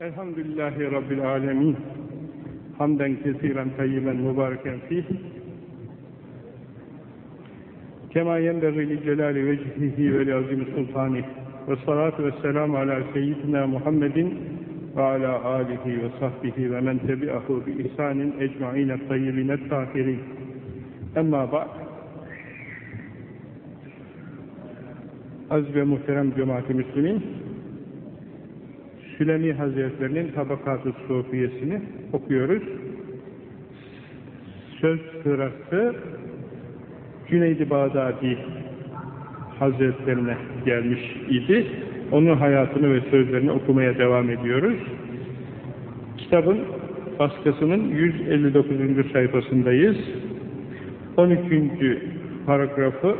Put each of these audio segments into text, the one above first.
Elhamdülillahi Rabbil alemin. Hamden kesiren tayyiben mübareken fih. Kema yenbeghi li celali vecihihi ve li azim sultanih. Ve salatu ve selamu ala seyyidina Muhammedin ve ala alihi ve sahbihi ve men tebi'ahu bi ihsanin ecma'ine tayyibine tahirin. Emma ba'd. Aziz ve muhterem cemaat-i müslümin, Sülemi Hazretlerinin Tabakat-ı Sufiyesini okuyoruz. Söz sırası Cüneyd-i Bağdadi Hazretlerine gelmiş idi. Onun hayatını ve sözlerini okumaya devam ediyoruz. Kitabın baskısının 159. sayfasındayız. 13. paragrafı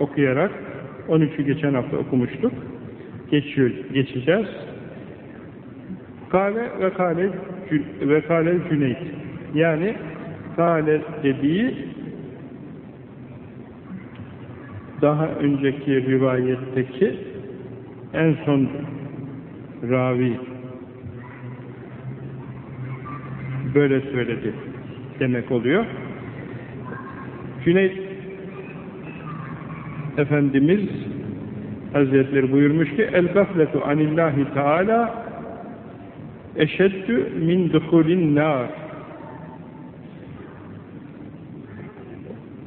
okuyarak 13'ü geçen hafta okumuştuk. Geçiyor, geçeceğiz. Kale ve kale ve kale Cüneyt. Yani kale dediği daha önceki rivayetteki en son ravi böyle söyledi demek oluyor. Cüneyt Efendimiz Hazretleri buyurmuş ki el gafletu anillahi teala eşeddü min duhulin nar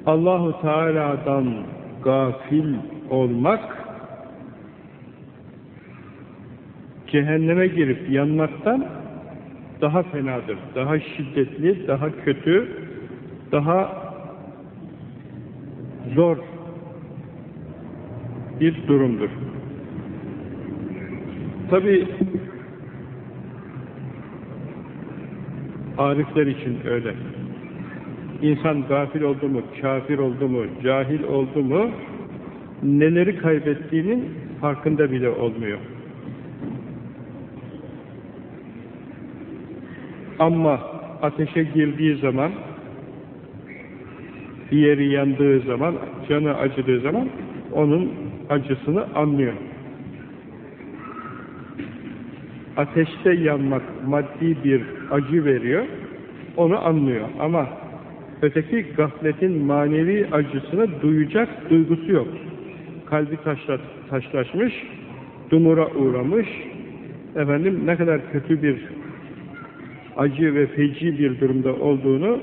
Allahu Teala'dan gafil olmak cehenneme girip yanmaktan daha fenadır. Daha şiddetli, daha kötü, daha zor bir durumdur. Tabi Arifler için öyle. İnsan gafil oldu mu, kafir oldu mu, cahil oldu mu, neleri kaybettiğinin farkında bile olmuyor. Ama ateşe girdiği zaman, bir yeri yandığı zaman, canı acıdığı zaman, onun acısını anlıyor. Ateşte yanmak maddi bir acı veriyor, onu anlıyor. Ama öteki gafletin manevi acısını duyacak duygusu yok. Kalbi taşla, taşlaşmış, dumura uğramış, efendim ne kadar kötü bir acı ve feci bir durumda olduğunu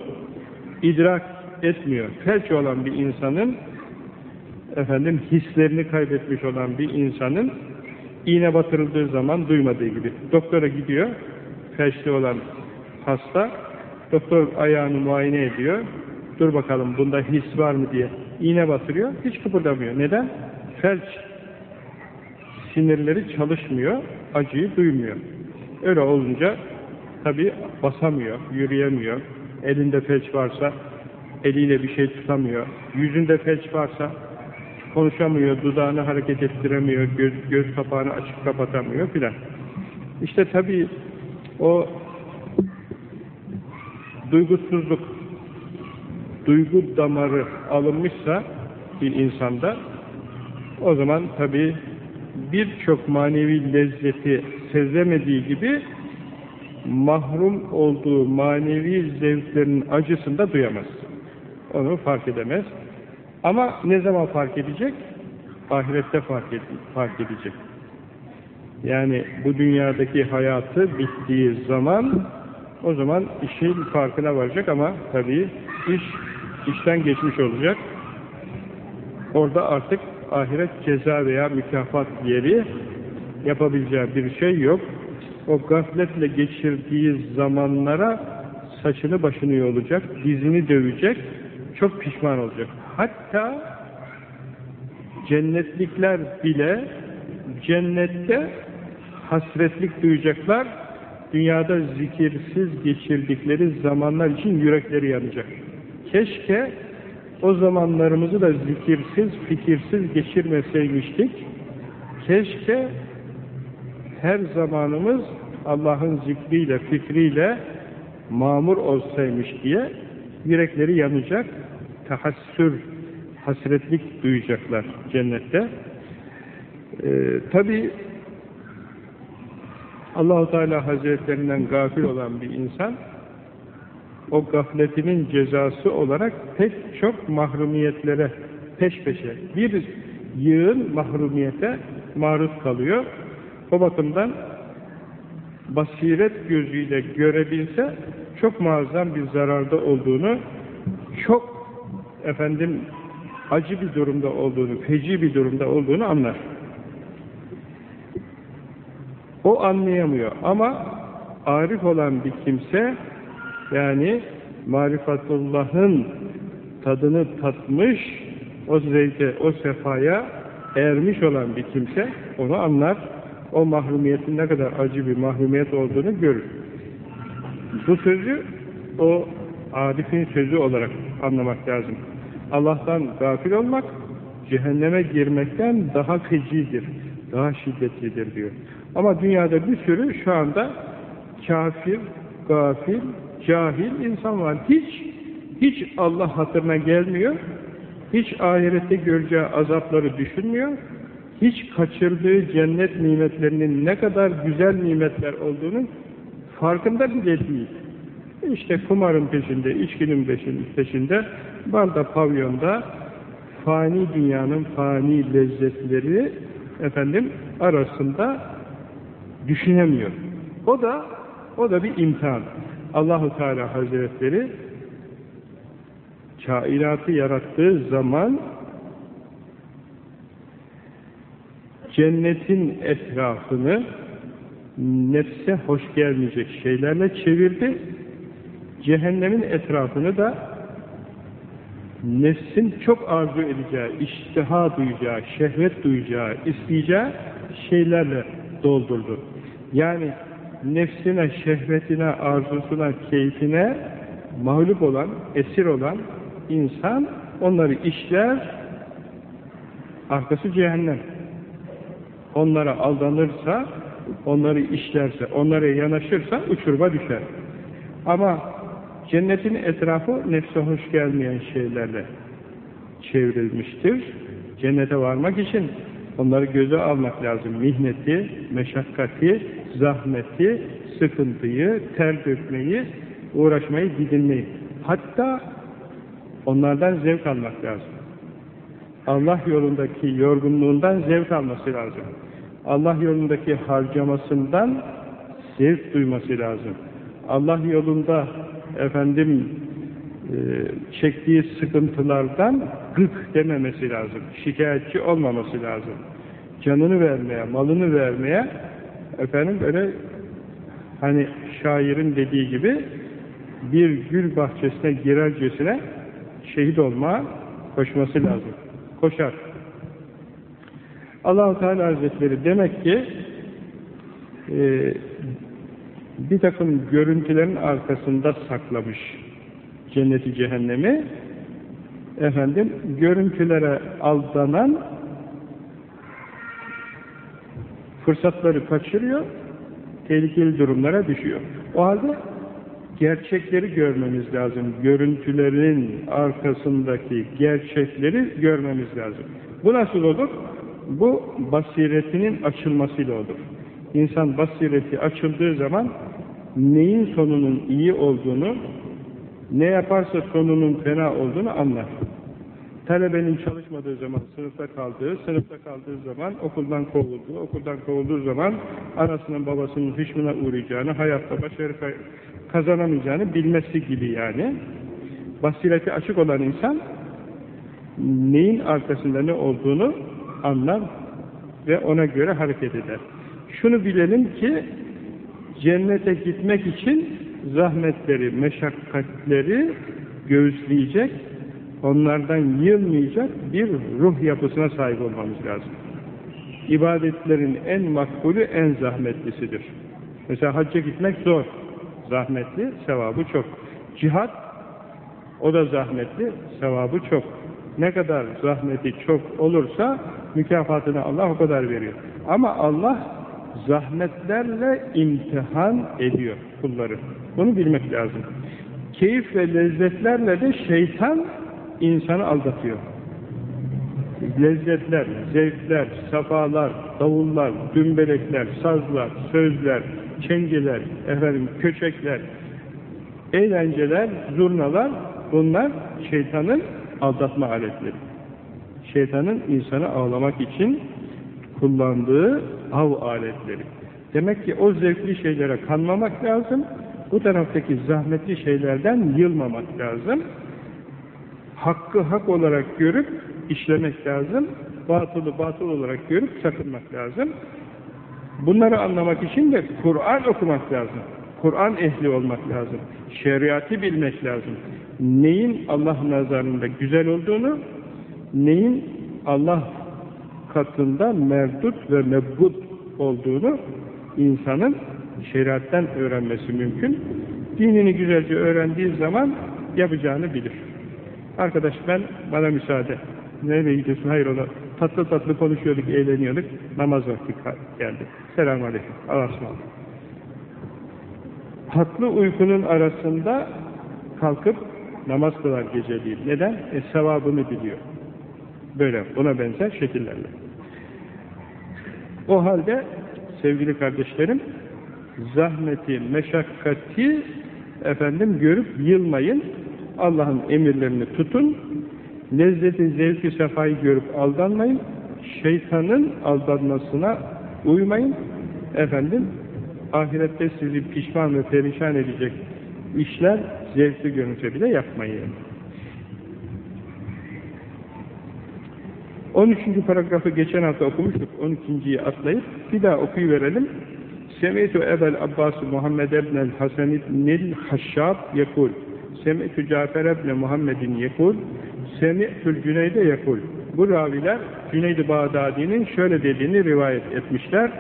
idrak etmiyor. Felç olan bir insanın efendim hislerini kaybetmiş olan bir insanın iğne batırıldığı zaman duymadığı gibi. Doktora gidiyor, felçli olan hasta, doktor ayağını muayene ediyor, dur bakalım bunda his var mı diye iğne batırıyor, hiç kıpırdamıyor. Neden? Felç sinirleri çalışmıyor, acıyı duymuyor. Öyle olunca tabi basamıyor, yürüyemiyor, elinde felç varsa eliyle bir şey tutamıyor, yüzünde felç varsa konuşamıyor, dudağını hareket ettiremiyor, göz, göz kapağını açıp kapatamıyor filan. İşte tabi o duygusuzluk, duygu damarı alınmışsa bir insanda o zaman tabi birçok manevi lezzeti sezemediği gibi mahrum olduğu manevi zevklerin acısını da duyamaz. Onu fark edemez. Ama ne zaman fark edecek? Ahirette fark, ed fark edecek. Yani bu dünyadaki hayatı bittiği zaman o zaman işin farkına varacak ama tabii iş işten geçmiş olacak. Orada artık ahiret ceza veya mükafat yeri yapabileceği bir şey yok. O gafletle geçirdiği zamanlara saçını başını yolacak, dizini dövecek, çok pişman olacak. Hatta cennetlikler bile cennette hasretlik duyacaklar, dünyada zikirsiz geçirdikleri zamanlar için yürekleri yanacak. Keşke o zamanlarımızı da zikirsiz, fikirsiz geçirmeseymiştik. Keşke her zamanımız Allah'ın zikriyle, fikriyle mamur olsaymış diye yürekleri yanacak, tahassür, hasretlik duyacaklar cennette. Ee, Tabi Allahu Teala Hazretlerinden gafil olan bir insan o gafletinin cezası olarak pek çok mahrumiyetlere peş peşe bir yığın mahrumiyete maruz kalıyor. O bakımdan basiret gözüyle görebilse çok muazzam bir zararda olduğunu, çok efendim acı bir durumda olduğunu, feci bir durumda olduğunu anlar. O anlayamıyor ama arif olan bir kimse yani marifatullah'ın tadını tatmış, o zevke, o sefaya ermiş olan bir kimse onu anlar. O mahrumiyetin ne kadar acı bir mahrumiyet olduğunu görür. Bu sözü o arifin sözü olarak anlamak lazım. Allah'tan gafil olmak, cehenneme girmekten daha fecidir, daha şiddetlidir diyor. Ama dünyada bir sürü şu anda kafir, gafil, cahil insan var. Hiç, hiç Allah hatırına gelmiyor, hiç ahirette göreceği azapları düşünmüyor, hiç kaçırdığı cennet nimetlerinin ne kadar güzel nimetler olduğunu farkında bile değil. İşte kumarın peşinde, içkinin peşinde, barda, pavyonda fani dünyanın fani lezzetleri efendim arasında düşünemiyor. O da o da bir imtihan. Allahu Teala Hazretleri kainatı yarattığı zaman cennetin etrafını nefse hoş gelmeyecek şeylerle çevirdi. Cehennemin etrafını da nefsin çok arzu edeceği, iştiha duyacağı, şehvet duyacağı, isteyeceği şeylerle doldurdu. Yani nefsine, şehvetine, arzusuna, keyfine mağlup olan, esir olan insan onları işler, arkası cehennem. Onlara aldanırsa, onları işlerse, onlara yanaşırsa uçurma düşer. Ama cennetin etrafı nefse hoş gelmeyen şeylerle çevrilmiştir. Cennete varmak için onları göze almak lazım. Mihneti, meşakkati, zahmeti, sıkıntıyı, ter dökmeyi, uğraşmayı, didinmeyi. Hatta onlardan zevk almak lazım. Allah yolundaki yorgunluğundan zevk alması lazım. Allah yolundaki harcamasından zevk duyması lazım. Allah yolunda efendim e, çektiği sıkıntılardan gık dememesi lazım. Şikayetçi olmaması lazım. Canını vermeye, malını vermeye efendim böyle hani şairin dediği gibi bir gül bahçesine girercesine şehit olma koşması lazım. Koşar. Allahu Teala Hazretleri demek ki e, bir takım görüntülerin arkasında saklamış cenneti cehennemi efendim görüntülere aldanan fırsatları kaçırıyor tehlikeli durumlara düşüyor. O halde gerçekleri görmemiz lazım. Görüntülerin arkasındaki gerçekleri görmemiz lazım. Bu nasıl olur? Bu basiretinin açılmasıyla olur. İnsan basireti açıldığı zaman neyin sonunun iyi olduğunu, ne yaparsa sonunun fena olduğunu anlar. Talebenin çalışmadığı zaman sınıfta kaldığı, sınıfta kaldığı zaman okuldan kovulduğu, okuldan kovulduğu zaman anasının babasının hışmına uğrayacağını, hayatta başarı kazanamayacağını bilmesi gibi yani. Basireti açık olan insan neyin arkasında ne olduğunu anlar ve ona göre hareket eder. Şunu bilelim ki cennete gitmek için zahmetleri, meşakkatleri göğüsleyecek, onlardan yılmayacak bir ruh yapısına sahip olmamız lazım. İbadetlerin en makbulü, en zahmetlisidir. Mesela hacca gitmek zor, zahmetli, sevabı çok. Cihat, o da zahmetli, sevabı çok. Ne kadar zahmeti çok olursa mükafatını Allah o kadar veriyor. Ama Allah zahmetlerle imtihan ediyor kulları. Bunu bilmek lazım. Keyif ve lezzetlerle de şeytan insanı aldatıyor. Lezzetler, zevkler, safalar, davullar, dümbelekler, sazlar, sözler, çengeler, efendim köçekler, eğlenceler, zurnalar bunlar şeytanın aldatma aletleri. Şeytanın insanı ağlamak için kullandığı av aletleri. Demek ki o zevkli şeylere kanmamak lazım. Bu taraftaki zahmetli şeylerden yılmamak lazım. Hakkı hak olarak görüp işlemek lazım. Batılı batıl olarak görüp sakınmak lazım. Bunları anlamak için de Kur'an okumak lazım. Kur'an ehli olmak lazım. Şeriatı bilmek lazım. Neyin Allah nazarında güzel olduğunu, neyin Allah katında merdut ve mebbut olduğunu insanın şeriattan öğrenmesi mümkün. Dinini güzelce öğrendiği zaman yapacağını bilir. Arkadaş ben, bana müsaade. Nereye gidiyorsun? Hayır ona. Tatlı tatlı konuşuyorduk, eğleniyorduk. Namaz vakti geldi. Selamun Aleyküm. Allah'a ısmarladık. Tatlı uykunun arasında kalkıp namaz kılar geceliğin. Neden? E, sevabını biliyor. Böyle, buna benzer şekillerle. O halde sevgili kardeşlerim, zahmeti, meşakkati efendim görüp yılmayın. Allah'ın emirlerini tutun. Lezzeti, zevki, sefayı görüp aldanmayın. Şeytanın aldanmasına uymayın. Efendim, ahirette sizi pişman ve perişan edecek işler zevkli görünse bile yapmayın. 13. paragrafı geçen hafta okumuştuk. 12.yi atlayıp bir daha okuyuverelim. Semeytu Ebel Abbas Muhammed ebnel Hasan ibnil Haşşab yekul. Semeytu Cafer ebne Muhammedin yekul. Semeytül Cüneyde yekul. Bu raviler Cüneyd-i Bağdadi'nin şöyle dediğini rivayet etmişler.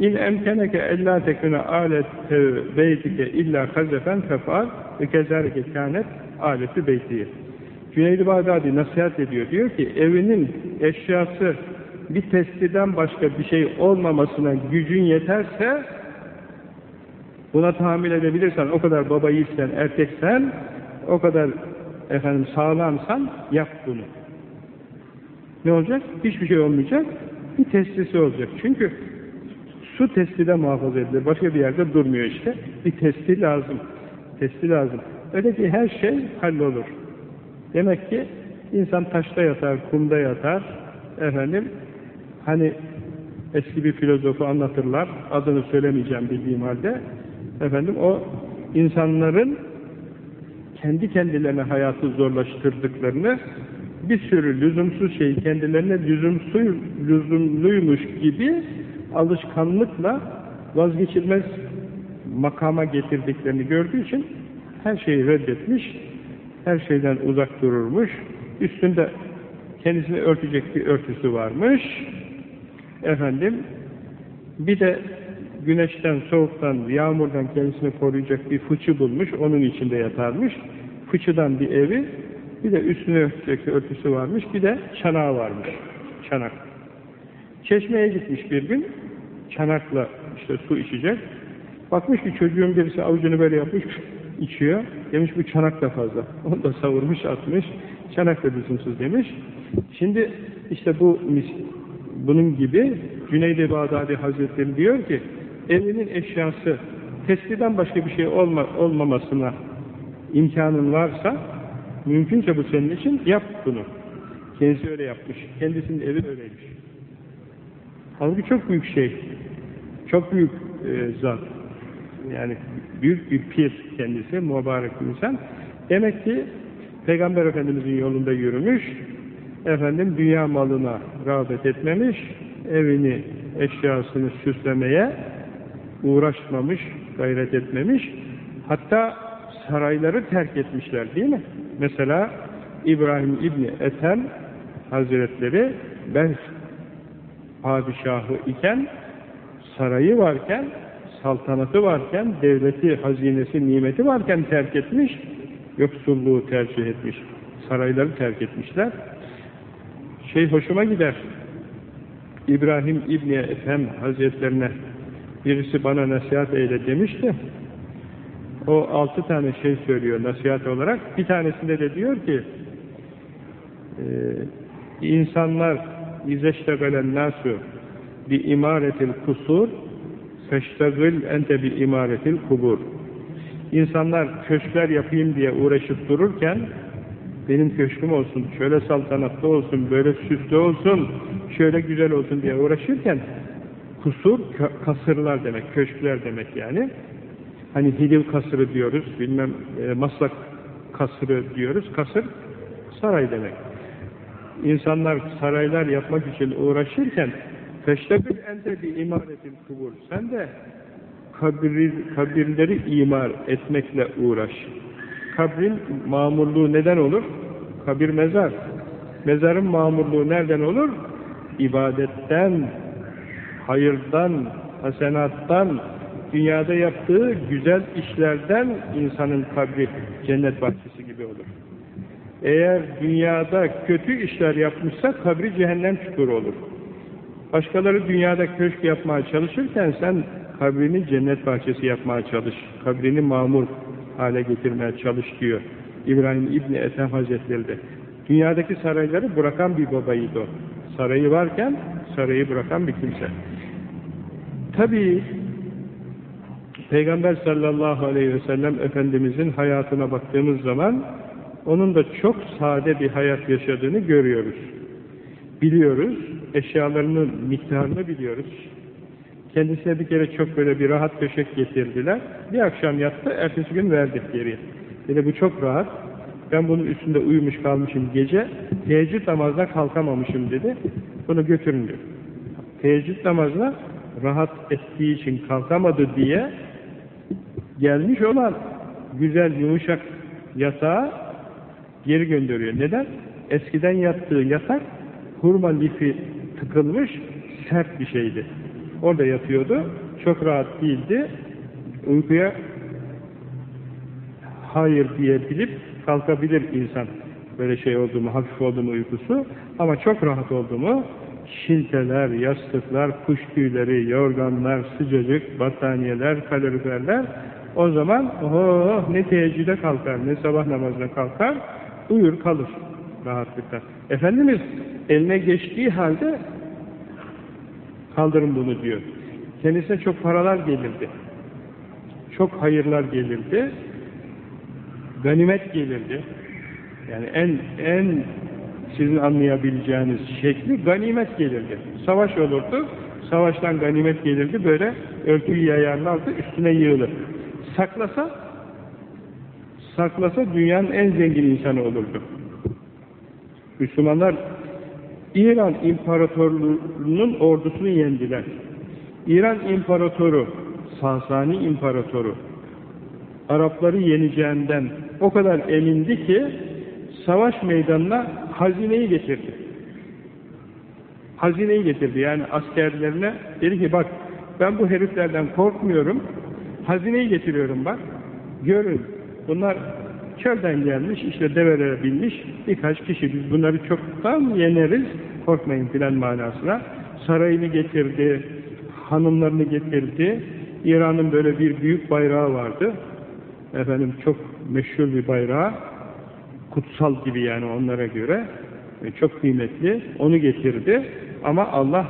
İn emkeneke ella tekune alet beytike illa kazefen fefal ve kezerike kânet aleti beytiye. Cüneyd-i Bağdadi nasihat ediyor. Diyor ki evinin eşyası bir testiden başka bir şey olmamasına gücün yeterse buna tahammül edebilirsen, o kadar baba yiğitsen, erkeksen, o kadar efendim sağlamsan yap bunu. Ne olacak? Hiçbir şey olmayacak. Bir testisi olacak. Çünkü su testide muhafaza edilir. Başka bir yerde durmuyor işte. Bir testi lazım. Testi lazım. Öyle ki her şey hallolur. Demek ki insan taşta yatar, kumda yatar. Efendim, hani eski bir filozofu anlatırlar. Adını söylemeyeceğim bildiğim halde. Efendim o insanların kendi kendilerine hayatı zorlaştırdıklarını bir sürü lüzumsuz şeyi kendilerine lüzumsuz, lüzumluymuş gibi alışkanlıkla vazgeçilmez makama getirdiklerini gördüğü için her şeyi reddetmiş, her şeyden uzak dururmuş, üstünde kendisini örtecek bir örtüsü varmış, efendim, bir de güneşten, soğuktan, yağmurdan kendisini koruyacak bir fıçı bulmuş, onun içinde yatarmış, fıçıdan bir evi, bir de üstüne örtecek örtüsü varmış, bir de çanağı varmış, çanak. Çeşmeye gitmiş bir gün, çanakla işte su içecek, bakmış ki çocuğun birisi avucunu böyle yapmış, içiyor. Demiş bu çanak da fazla. Onu da savurmuş atmış. Çanak da lüzumsuz demiş. Şimdi işte bu bunun gibi Cüneyd-i Bağdadi Hazretleri diyor ki evinin eşyası testiden başka bir şey olma, olmamasına imkanın varsa mümkünse bu senin için yap bunu. Kendisi öyle yapmış. Kendisinin evi öyleymiş. Halbuki çok büyük şey. Çok büyük e, zat. Yani büyük bir pir kendisi, mübarek insan. Demek ki Peygamber Efendimiz'in yolunda yürümüş, efendim dünya malına rağbet etmemiş, evini, eşyasını süslemeye uğraşmamış, gayret etmemiş, hatta sarayları terk etmişler değil mi? Mesela İbrahim İbni Ethem Hazretleri ben padişahı iken sarayı varken saltanatı varken, devleti, hazinesi, nimeti varken terk etmiş, yoksulluğu tercih etmiş, sarayları terk etmişler. Şey hoşuma gider, İbrahim İbni Ethem Hazretlerine birisi bana nasihat eyle demişti. O altı tane şey söylüyor nasihat olarak. Bir tanesinde de diyor ki, e, insanlar izeştegalen nasu bi imaretil kusur feştagıl ente bi imaretil kubur. İnsanlar köşkler yapayım diye uğraşıp dururken benim köşküm olsun, şöyle saltanatlı olsun, böyle süslü olsun, şöyle güzel olsun diye uğraşırken kusur, kasırlar demek, köşkler demek yani. Hani Hiliv kasırı diyoruz, bilmem e, Maslak kasırı diyoruz. Kasır, saray demek. İnsanlar saraylar yapmak için uğraşırken feştegül ente bi imaretil kubur. Sen de kabir, kabirleri imar etmekle uğraş. Kabrin mamurluğu neden olur? Kabir mezar. Mezarın mamurluğu nereden olur? İbadetten, hayırdan, hasenattan, dünyada yaptığı güzel işlerden insanın kabri cennet bahçesi gibi olur. Eğer dünyada kötü işler yapmışsa kabri cehennem çukuru olur. Başkaları dünyada köşk yapmaya çalışırken sen kabrini cennet bahçesi yapmaya çalış. Kabrini mamur hale getirmeye çalış diyor. İbrahim İbni Ethem Hazretleri de. Dünyadaki sarayları bırakan bir babaydı o. Sarayı varken sarayı bırakan bir kimse. Tabii Peygamber sallallahu aleyhi ve sellem Efendimizin hayatına baktığımız zaman onun da çok sade bir hayat yaşadığını görüyoruz. Biliyoruz, eşyalarının miktarını biliyoruz. Kendisine bir kere çok böyle bir rahat döşek getirdiler. Bir akşam yattı, ertesi gün verdik geriye. Dedi bu çok rahat. Ben bunun üstünde uyumuş kalmışım gece. Teheccüd namazına kalkamamışım dedi. Bunu götürün diyor. Teheccüd namazına rahat ettiği için kalkamadı diye gelmiş olan güzel yumuşak yatağı geri gönderiyor. Neden? Eskiden yattığı yatak hurma lifi tıkılmış sert bir şeydi. Orada yatıyordu. Çok rahat değildi. Uykuya hayır diyebilip kalkabilir insan. Böyle şey oldu mu, hafif oldu mu uykusu. Ama çok rahat oldu mu şilteler, yastıklar, kuş tüyleri, yorganlar, sıcacık, battaniyeler, kaloriferler o zaman oh, ne teheccüde kalkar, ne sabah namazına kalkar, uyur kalır rahatlıkla. Efendimiz eline geçtiği halde kaldırın bunu diyor. Kendisine çok paralar gelirdi. Çok hayırlar gelirdi. Ganimet gelirdi. Yani en en sizin anlayabileceğiniz şekli ganimet gelirdi. Savaş olurdu. Savaştan ganimet gelirdi. Böyle örtüyü yayarlardı. Üstüne yığılır. Saklasa saklasa dünyanın en zengin insanı olurdu. Müslümanlar İran İmparatorluğu'nun ordusunu yendiler. İran İmparatoru, Sasani İmparatoru, Arapları yeneceğinden o kadar emindi ki savaş meydanına hazineyi getirdi. Hazineyi getirdi yani askerlerine dedi ki bak ben bu heriflerden korkmuyorum hazineyi getiriyorum bak görün bunlar çölden gelmiş işte develere binmiş. Birkaç kişi biz bunları çoktan yeneriz korkmayın filan manasına. Sarayını getirdi hanımlarını getirdi. İran'ın böyle bir büyük bayrağı vardı. Efendim çok meşhur bir bayrağı. Kutsal gibi yani onlara göre. E, çok kıymetli. Onu getirdi. Ama Allah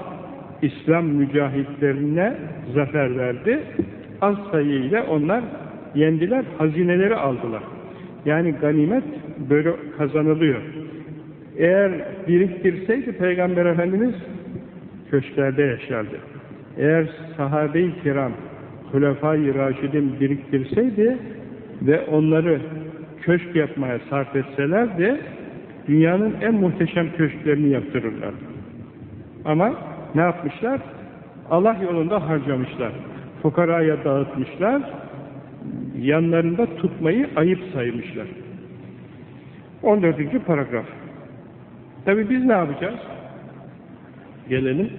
İslam mücahitlerine zafer verdi. Az sayıyla onlar yendiler hazineleri aldılar yani ganimet böyle kazanılıyor eğer biriktirseydi Peygamber Efendimiz köşklerde yaşardı eğer sahabe-i kiram Hulefai Raşidin biriktirseydi ve onları köşk yapmaya sarf etselerdi dünyanın en muhteşem köşklerini yaptırırlar. Ama ne yapmışlar? Allah yolunda harcamışlar. Fukaraya dağıtmışlar. Yanlarında tutmayı ayıp saymışlar. 14. paragraf. Tabi biz ne yapacağız? Gelelim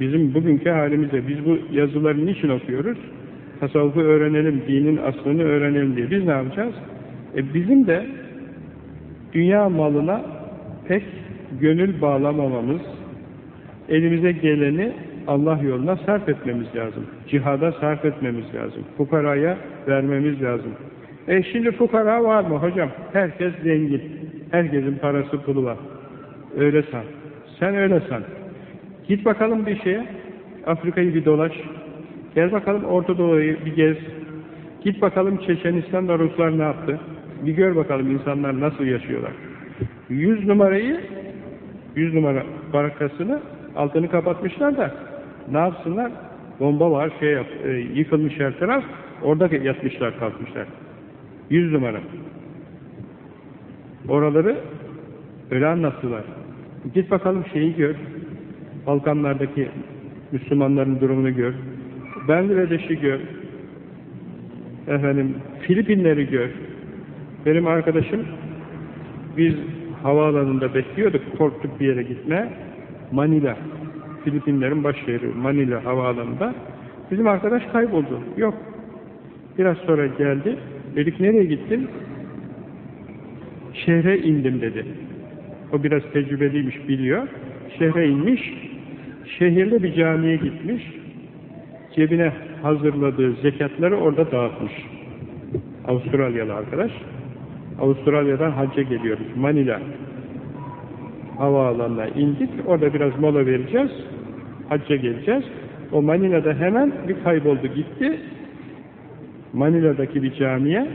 bizim bugünkü halimize. Biz bu yazıları niçin okuyoruz? Tasavvufu öğrenelim, dinin aslını öğrenelim diye. Biz ne yapacağız? E bizim de dünya malına pek gönül bağlamamamız, elimize geleni Allah yoluna sarf etmemiz lazım. Cihada sarf etmemiz lazım. Fukaraya vermemiz lazım. E şimdi fukara var mı hocam? Herkes zengin. Herkesin parası pulu var. Öyle san. Sen öyle san. Git bakalım bir şeye. Afrika'yı bir dolaş. Gel bakalım Orta Doğu'yu bir gez. Git bakalım Çeçenistan'da Ruslar ne yaptı? Bir gör bakalım insanlar nasıl yaşıyorlar. Yüz numarayı, yüz numara barakasını altını kapatmışlar da ne yapsınlar? Bomba var, şey yap, e, yıkılmış her taraf, orada yatmışlar, kalkmışlar. Yüz numara. Oraları öyle anlattılar. Git bakalım şeyi gör, Balkanlardaki Müslümanların durumunu gör, Bangladeş'i gör, efendim Filipinleri gör. Benim arkadaşım biz havaalanında bekliyorduk, korktuk bir yere gitme. Manila, Filipinlerin baş şehri Manila havaalanında. Bizim arkadaş kayboldu. Yok. Biraz sonra geldi. Dedik nereye gittin? Şehre indim dedi. O biraz tecrübeliymiş, biliyor. Şehre inmiş. Şehirde bir camiye gitmiş. Cebine hazırladığı zekatları orada dağıtmış. Avustralyalı arkadaş. Avustralya'dan hacca geliyoruz. Manila havaalanına indik. Orada biraz mola vereceğiz. Hacca geleceğiz. O Manila'da hemen bir kayboldu gitti. Manila'daki bir camiye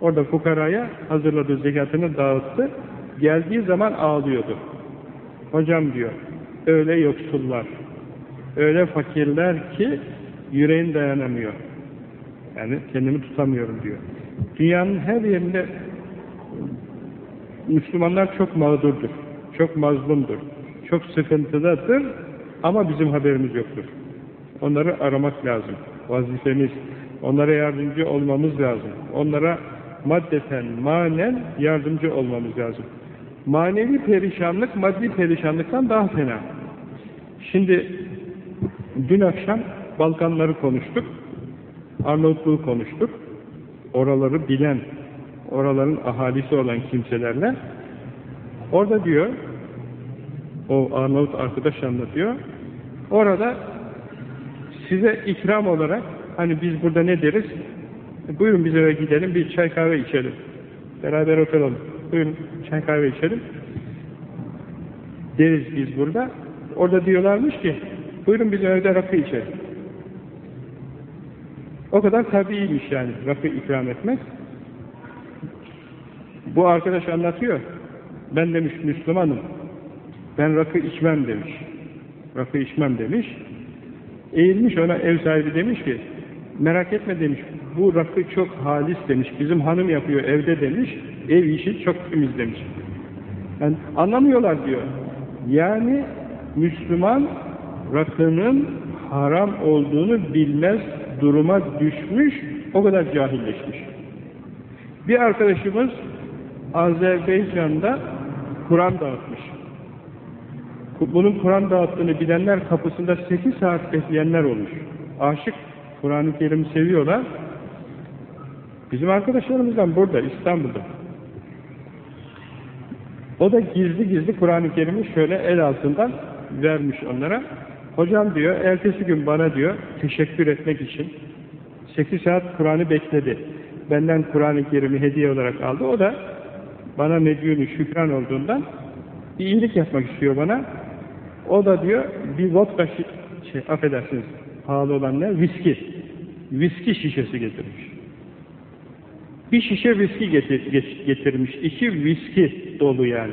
orada fukaraya hazırladığı zekatını dağıttı. Geldiği zaman ağlıyordu. Hocam diyor, öyle yoksullar, öyle fakirler ki yüreğim dayanamıyor. Yani kendimi tutamıyorum diyor. Dünyanın her yerinde Müslümanlar çok mağdurdur, çok mazlumdur, çok sıkıntıdadır ama bizim haberimiz yoktur. Onları aramak lazım. Vazifemiz. Onlara yardımcı olmamız lazım. Onlara maddeten, manen yardımcı olmamız lazım. Manevi perişanlık, maddi perişanlıktan daha fena. Şimdi dün akşam Balkanları konuştuk. Arnavutluğu konuştuk. Oraları bilen, oraların ahalisi olan kimselerle. Orada diyor, o Arnavut arkadaş anlatıyor, orada size ikram olarak, hani biz burada ne deriz? Buyurun biz eve gidelim, bir çay kahve içelim. Beraber oturalım. Buyurun çay kahve içelim. Deriz biz burada. Orada diyorlarmış ki, buyurun biz evde rakı içelim. O kadar tabiiymiş yani rakı ikram etmek. Bu arkadaş anlatıyor. Ben demiş Müslümanım. Ben rakı içmem demiş. Rakı içmem demiş. Eğilmiş ona ev sahibi demiş ki merak etme demiş. Bu rakı çok halis demiş. Bizim hanım yapıyor evde demiş. Ev işi çok temiz demiş. Yani anlamıyorlar diyor. Yani Müslüman rakının haram olduğunu bilmez duruma düşmüş, o kadar cahilleşmiş. Bir arkadaşımız Azerbaycan'da Kur'an dağıtmış. Bunun Kur'an dağıttığını bilenler kapısında 8 saat bekleyenler olmuş. Aşık, Kur'an-ı Kerim'i seviyorlar. Bizim arkadaşlarımızdan burada, İstanbul'da. O da gizli gizli Kur'an-ı Kerim'i şöyle el altından vermiş onlara. Hocam diyor, ertesi gün bana diyor, teşekkür etmek için 8 saat Kur'an'ı bekledi. Benden Kur'an-ı Kerim'i hediye olarak aldı. O da bana medyunu şükran olduğundan bir iyilik yapmak istiyor bana. O da diyor, bir vodka şey, affedersiniz, pahalı olan ne? Viski. Viski şişesi getirmiş. Bir şişe viski getir, getirmiş. İki viski dolu yani.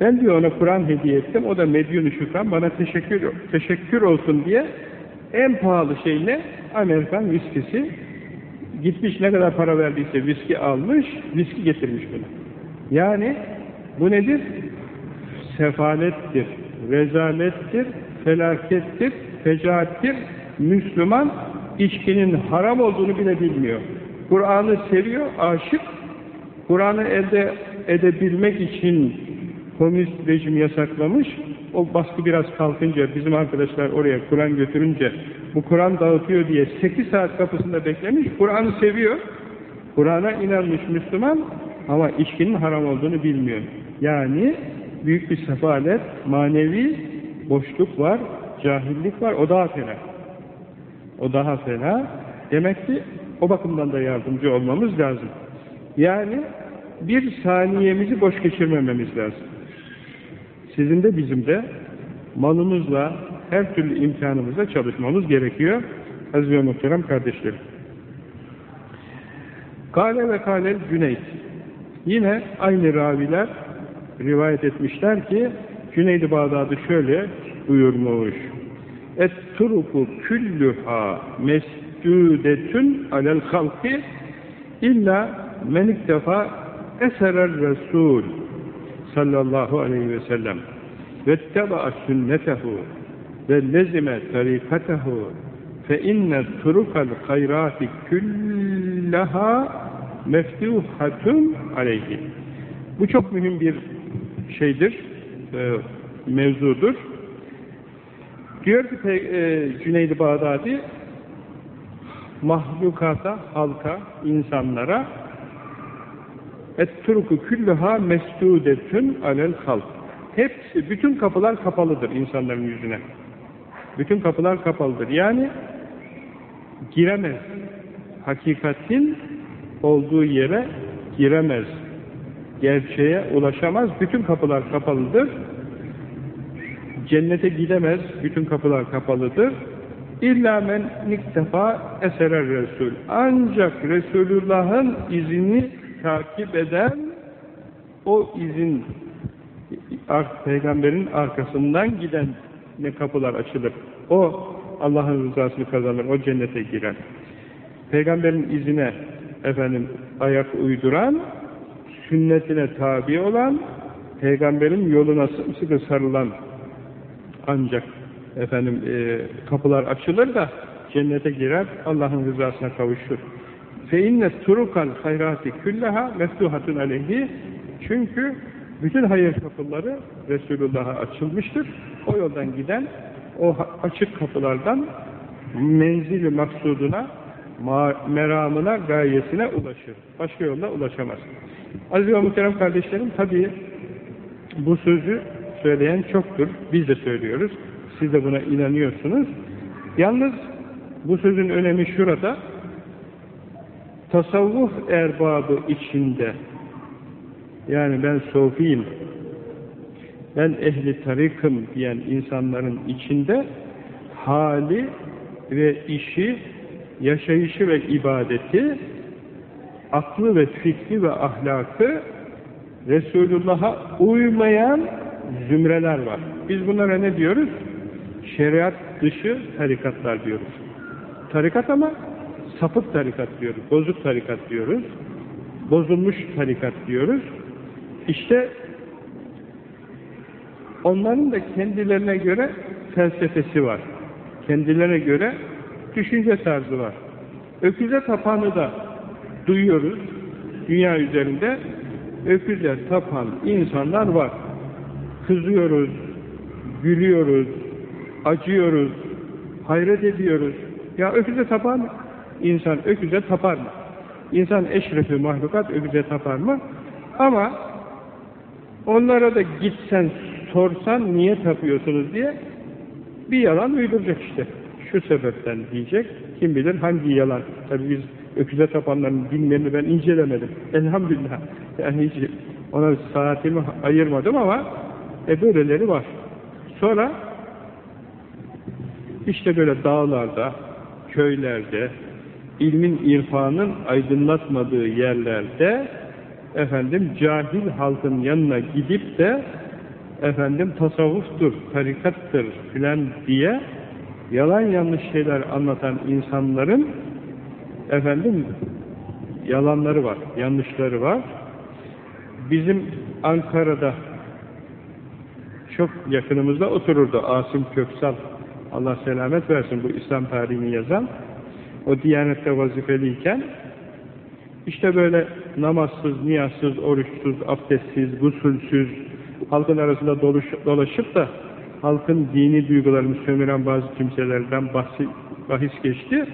Ben diyor ona Kur'an hediye ettim. O da medyunu şükran bana teşekkür teşekkür olsun diye en pahalı şey ne? Amerikan viskisi. Gitmiş ne kadar para verdiyse viski almış, viski getirmiş buna. Yani bu nedir? Sefalettir, rezalettir, felakettir, fecaattir. Müslüman içkinin haram olduğunu bile bilmiyor. Kur'an'ı seviyor, aşık. Kur'an'ı elde edebilmek için komünist rejim yasaklamış. O baskı biraz kalkınca, bizim arkadaşlar oraya Kur'an götürünce, bu Kur'an dağıtıyor diye 8 saat kapısında beklemiş. Kur'an'ı seviyor. Kur'an'a inanmış Müslüman ama içkinin haram olduğunu bilmiyor. Yani büyük bir sefalet, manevi boşluk var, cahillik var. O daha fena. O daha fena. Demek ki o bakımdan da yardımcı olmamız lazım. Yani bir saniyemizi boş geçirmememiz lazım. Sizin de bizim de malımızla, her türlü imkanımızla çalışmamız gerekiyor. Aziz ve muhterem kardeşlerim. Kale ve kalel Cüneyt. Yine aynı raviler rivayet etmişler ki Cüneyd-i Bağdadi şöyle buyurmuş. Et turuku küllüha mescudetün alel halki illa men iktefa eserer resul sallallahu aleyhi ve sellem vetteba'a sünnetehu ve lezime tarikatehu fe inne turukal hayrati küllaha meftuhatun aleyhi. Bu çok mühim bir şeydir, e, mevzudur. Diyor ki e, Cüneyd-i Bağdadi, mahlukata, halka, insanlara et-turuku küllüha mesdudetün alel halk. Hepsi, bütün kapılar kapalıdır insanların yüzüne. Bütün kapılar kapalıdır. Yani giremez. Hakikatin olduğu yere giremez. Gerçeğe ulaşamaz. Bütün kapılar kapalıdır. Cennete gidemez. Bütün kapılar kapalıdır. İlla men niktefa eserer Resul. Ancak Resulullah'ın izini takip eden o izin peygamberin arkasından giden ne kapılar açılır. O Allah'ın rızasını kazanır, o cennete girer. Peygamberin izine efendim ayak uyduran, sünnetine tabi olan, peygamberin yoluna sıkı sarılan ancak efendim e, kapılar açılır da cennete girer, Allah'ın rızasına kavuşur. İnne turukal hayrati küllaha meftuhatun aleyhi çünkü bütün hayır kapıları Resulullah'a açılmıştır. O yoldan giden o açık kapılardan menzili maksuduna meramına, gayesine ulaşır. Başka yolla ulaşamaz. Aziz ve muhterem kardeşlerim, tabii bu sözü söyleyen çoktur. Biz de söylüyoruz. Siz de buna inanıyorsunuz. Yalnız bu sözün önemi şurada. Tasavvuf erbabı içinde yani ben sofiyim, ben ehli tarikım diyen insanların içinde hali ve işi yaşayışı ve ibadeti, aklı ve fikri ve ahlakı Resulullah'a uymayan zümreler var. Biz bunlara ne diyoruz? Şeriat dışı tarikatlar diyoruz. Tarikat ama sapık tarikat diyoruz, bozuk tarikat diyoruz, bozulmuş tarikat diyoruz. İşte onların da kendilerine göre felsefesi var. Kendilerine göre düşünce tarzı var. Öküze tapanı da duyuyoruz. Dünya üzerinde öküze tapan insanlar var. Kızıyoruz, gülüyoruz, acıyoruz, hayret ediyoruz. Ya öküze tapan insan öküze tapar mı? İnsan eşrefi mahlukat öküze tapar mı? Ama onlara da gitsen sorsan niye tapıyorsunuz diye bir yalan uyduracak işte şu sebepten diyecek. Kim bilir hangi yalan. Tabi biz öküze tapanların dinlerini ben incelemedim. Elhamdülillah. Yani hiç ona saatimi ayırmadım ama e böyleleri var. Sonra işte böyle dağlarda, köylerde, ilmin, irfanın aydınlatmadığı yerlerde efendim cahil halkın yanına gidip de efendim tasavvuftur, tarikattır filan diye yalan yanlış şeyler anlatan insanların efendim yalanları var, yanlışları var. Bizim Ankara'da çok yakınımızda otururdu Asım Köksal. Allah selamet versin bu İslam tarihini yazan. O Diyanet'te vazifeliyken işte böyle namazsız, niyazsız, oruçsuz, abdestsiz, gusülsüz, halkın arasında dolaşıp da halkın dini duygularını sömüren bazı kimselerden bahsi, bahis geçti.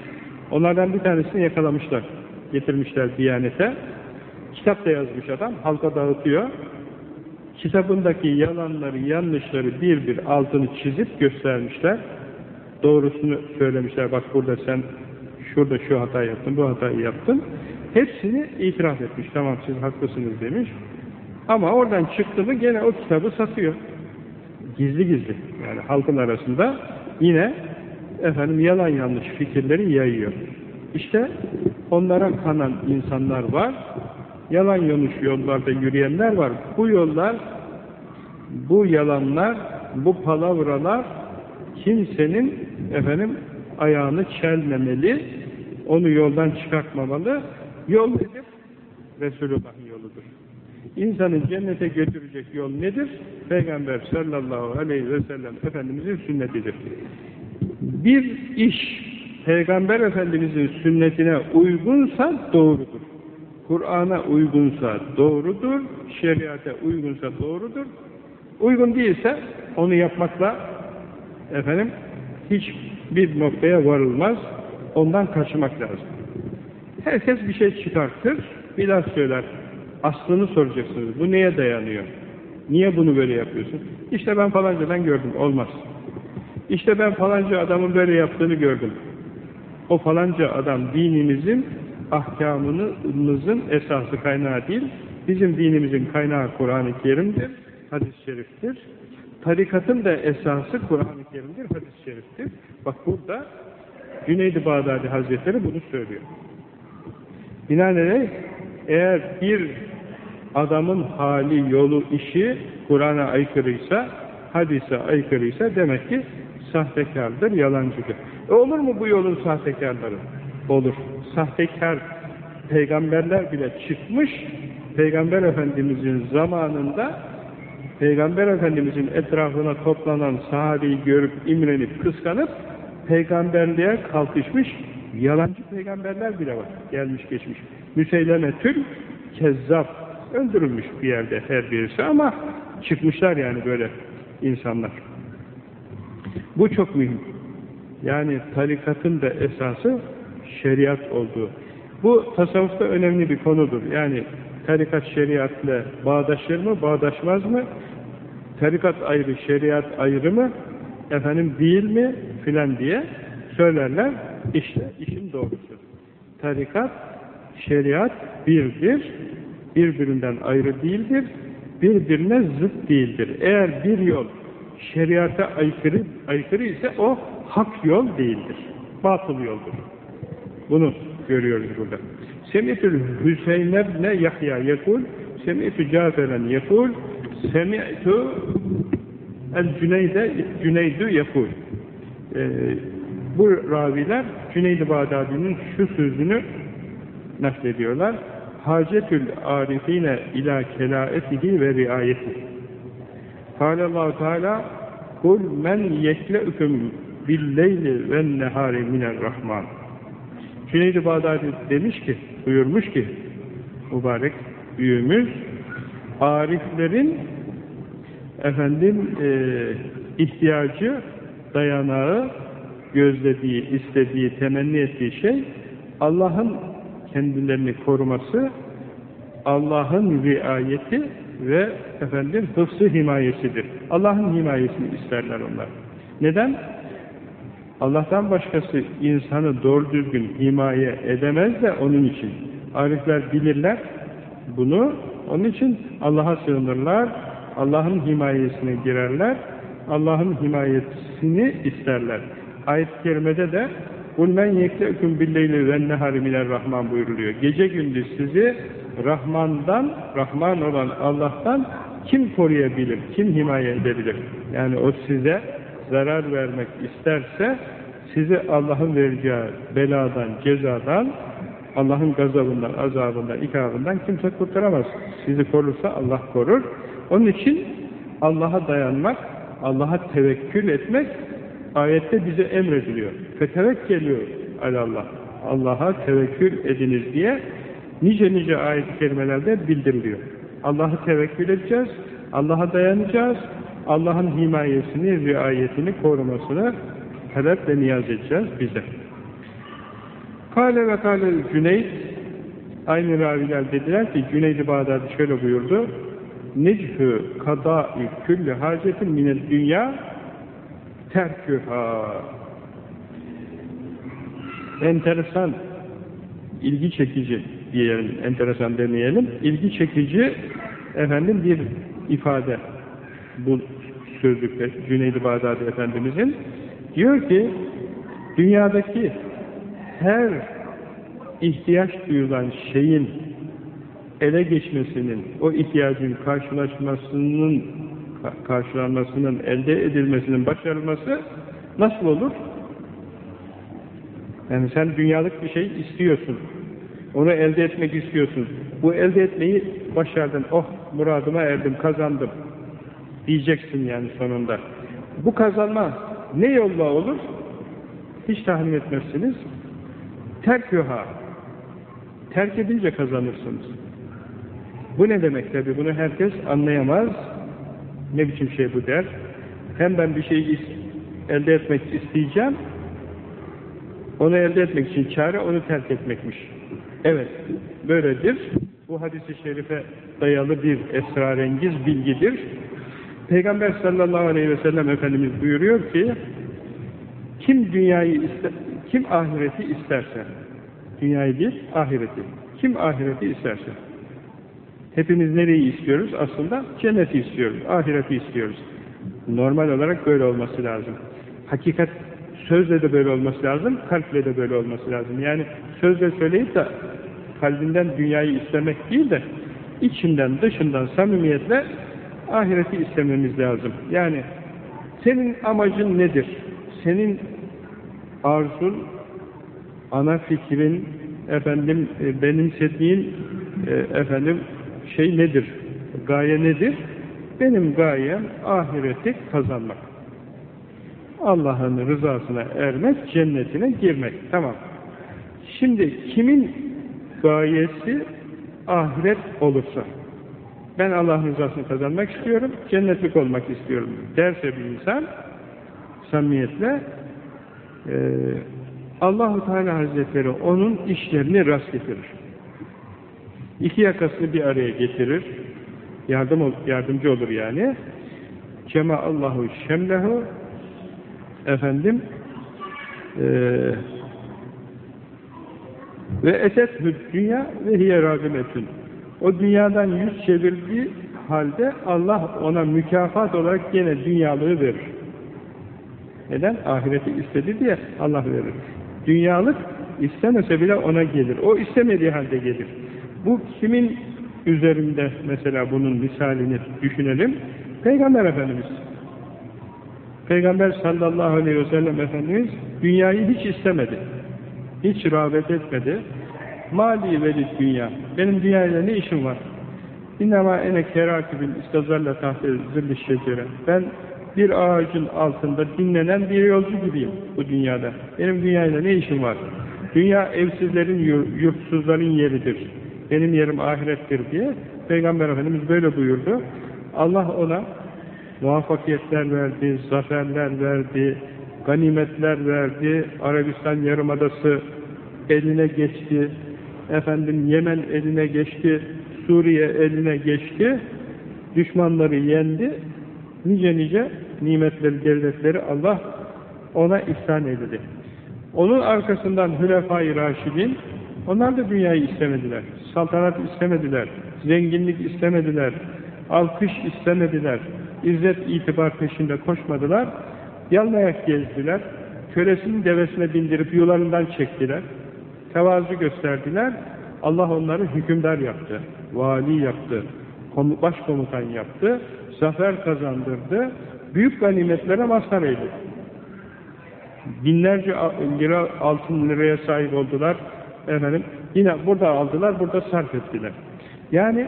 Onlardan bir tanesini yakalamışlar. Getirmişler Diyanet'e. Kitap da yazmış adam. Halka dağıtıyor. Kitabındaki yalanları, yanlışları bir bir altını çizip göstermişler. Doğrusunu söylemişler. Bak burada sen şurada şu hata yaptın, bu hatayı yaptın. Hepsini itiraf etmiş. Tamam siz haklısınız demiş. Ama oradan çıktı mı gene o kitabı satıyor gizli gizli yani halkın arasında yine efendim yalan yanlış fikirleri yayıyor. İşte onlara kanan insanlar var. Yalan yanlış yollarda yürüyenler var. Bu yollar, bu yalanlar, bu palavralar kimsenin efendim ayağını çelmemeli, onu yoldan çıkartmamalı. Yol nedir? Resulullah'ın yoludur. İnsanı cennete götürecek yol nedir? Peygamber sallallahu aleyhi ve sellem Efendimizin sünnetidir. Bir iş Peygamber Efendimizin sünnetine uygunsa doğrudur. Kur'an'a uygunsa doğrudur, şeriate uygunsa doğrudur. Uygun değilse onu yapmakla efendim hiçbir noktaya varılmaz. Ondan kaçmak lazım. Herkes bir şey çıkartır, bir laf söyler. Aslını soracaksınız. Bu neye dayanıyor? Niye bunu böyle yapıyorsun? İşte ben falancadan gördüm. Olmaz. İşte ben falanca adamın böyle yaptığını gördüm. O falanca adam dinimizin ahkamımızın esası kaynağı değil. Bizim dinimizin kaynağı Kur'an-ı Kerim'dir, hadis-i şeriftir. Tarikatın da esası Kur'an-ı Kerim'dir, hadis-i şeriftir. Bak burada Cüneyd-i Bağdadi Hazretleri bunu söylüyor. Binaenaleyh eğer bir adamın hali, yolu, işi Kur'an'a aykırıysa, hadise aykırıysa demek ki sahtekardır, yalancıdır. E olur mu bu yolun sahtekarları? Olur. Sahtekar peygamberler bile çıkmış, Peygamber Efendimizin zamanında Peygamber Efendimizin etrafına toplanan sahabeyi görüp imrenip kıskanıp peygamberliğe kalkışmış yalancı peygamberler bile var. Gelmiş geçmiş. Müseyleme tül kezzap öldürülmüş bir yerde her birisi ama çıkmışlar yani böyle insanlar. Bu çok mühim. Yani tarikatın da esası şeriat olduğu. Bu tasavvufta önemli bir konudur. Yani tarikat şeriatla bağdaşır mı, bağdaşmaz mı? Tarikat ayrı, şeriat ayrı mı? Efendim değil mi? filan diye söylerler. İşte işin doğrusu. Tarikat, şeriat birdir. Birbirinden ayrı değildir. Birbirine zıt değildir. Eğer bir yol şeriata aykırı, aykırı ise o hak yol değildir. Batıl yoldur. Bunu görüyoruz burada. Semitül Hüseyin ne Yahya yekul, Semitü Caferen yekul, Semitü El Cüneyde Cüneydü yekul. Ee, bu raviler Cüneyd-i Bağdadi'nin şu sözünü naklediyorlar. Hacetül arifine ila kelaetihi ve riayeti. Kâlallahu Teala Kul men yekle'üküm billeyli ve nehari minerrahman. Cüneyd-i Bağdadi demiş ki, buyurmuş ki, mübarek büyüğümüz, ariflerin efendim e, ihtiyacı, dayanağı, gözlediği, istediği, temenni ettiği şey Allah'ın kendilerini koruması, Allah'ın riayeti ve efendim hıfzı himayesidir. Allah'ın himayesini isterler onlar. Neden? Allah'tan başkası insanı doğru düzgün himaye edemez de onun için. Arifler bilirler bunu. Onun için Allah'a sığınırlar. Allah'ın himayesine girerler. Allah'ın himayesini isterler. Ayet-i kerimede de قُلْ مَنْ يَكْلَئُكُمْ بِالْلَيْلِ وَالنَّهَارِ مِنَ الرَّحْمَنِ buyuruluyor. Gece gündüz sizi Rahman'dan, Rahman olan Allah'tan kim koruyabilir, kim himaye edebilir? Yani o size zarar vermek isterse sizi Allah'ın vereceği beladan, cezadan, Allah'ın gazabından, azabından, ikabından kimse kurtaramaz. Sizi korursa Allah korur. Onun için Allah'a dayanmak, Allah'a tevekkül etmek ayette bize emrediliyor. Fetevekkeliyor alallah. Allah'a tevekkül ediniz diye nice nice ayet-i kerimelerde bildiriliyor. Allah'a tevekkül edeceğiz, Allah'a dayanacağız, Allah'ın himayesini, riayetini, korumasını talep ve niyaz edeceğiz bize. Kale ve kale Cüneyd aynı raviler dediler ki Cüneyd-i Bağdadi şöyle buyurdu Nechü kadâi küllü hacetin minel dünya terküha enteresan ilgi çekici diyelim, enteresan demeyelim ilgi çekici efendim bir ifade bu sözlükte Cüneyd-i Bağdadi Efendimizin diyor ki Dünyadaki her ihtiyaç duyulan şeyin ele geçmesinin, o ihtiyacın karşılaşmasının, karşılanmasının, elde edilmesinin başarılması nasıl olur? Yani sen dünyalık bir şey istiyorsun. Onu elde etmek istiyorsun. Bu elde etmeyi başardın. Oh muradıma erdim, kazandım. Diyeceksin yani sonunda. Bu kazanma ne yolla olur? Hiç tahmin etmezsiniz. Terküha. Terk edince kazanırsınız. Bu ne demek tabi? Bunu herkes anlayamaz. Ne biçim şey bu der. Hem ben bir şeyi elde etmek isteyeceğim, onu elde etmek için çare onu terk etmekmiş. Evet, böyledir. Bu hadisi şerife dayalı bir esrarengiz bilgidir. Peygamber sallallahu aleyhi ve sellem Efendimiz buyuruyor ki, kim dünyayı ister, kim ahireti isterse, dünyayı değil, ahireti, kim ahireti isterse, hepimiz nereyi istiyoruz? Aslında cenneti istiyoruz, ahireti istiyoruz. Normal olarak böyle olması lazım. Hakikat sözle de böyle olması lazım, kalple de böyle olması lazım. Yani sözle söyleyip de kalbinden dünyayı istemek değil de içinden, dışından samimiyetle ahireti istememiz lazım. Yani senin amacın nedir? Senin arzun, ana fikrin, efendim e, benimsediğin e, efendim şey nedir? Gaye nedir? Benim gayem ahireti kazanmak. Allah'ın rızasına ermek, cennetine girmek. Tamam. Şimdi kimin gayesi ahiret olursa, ben Allah'ın rızasını kazanmak istiyorum, cennetlik olmak istiyorum derse bir insan, samimiyetle e, Allahu Teala Hazretleri onun işlerini rast getirir. İki yakasını bir araya getirir, yardım yardımcı olur yani. Cema Allahu şemlehu efendim e, ve etet dünya ve hiye ragimetün o dünyadan yüz çevirdiği halde Allah ona mükafat olarak gene dünyalığı verir. Neden? Ahireti istedi diye Allah verir. Dünyalık istemese bile ona gelir. O istemediği halde gelir. Bu kimin üzerinde mesela bunun misalini düşünelim? Peygamber Efendimiz. Peygamber sallallahu aleyhi ve sellem Efendimiz dünyayı hiç istemedi. Hiç rağbet etmedi. Mali velid dünya. Benim dünyayla ne işim var? İnnema ene kerakibin istazarla tahte zilli şecere. Ben bir ağacın altında dinlenen bir yolcu gibiyim bu dünyada. Benim dünyayla ne işim var? Dünya evsizlerin, yurtsuzların yeridir. Benim yerim ahirettir diye Peygamber Efendimiz böyle buyurdu. Allah ona muvaffakiyetler verdi, zaferler verdi, ganimetler verdi, Arabistan Yarımadası eline geçti, efendim Yemen eline geçti, Suriye eline geçti, düşmanları yendi, nice nice nimetleri, devletleri Allah ona ihsan edildi. Onun arkasından Hülefai Raşidin, onlar da dünyayı istemediler, saltanat istemediler, zenginlik istemediler, alkış istemediler, izzet itibar peşinde koşmadılar, yalnayak gezdiler, kölesini devesine bindirip yularından çektiler, tevazu gösterdiler, Allah onları hükümdar yaptı, vali yaptı, başkomutan yaptı, zafer kazandırdı, büyük ganimetlere mazhar eyledi. Binlerce lira altın liraya sahip oldular. Efendim, yine burada aldılar, burada sarf ettiler. Yani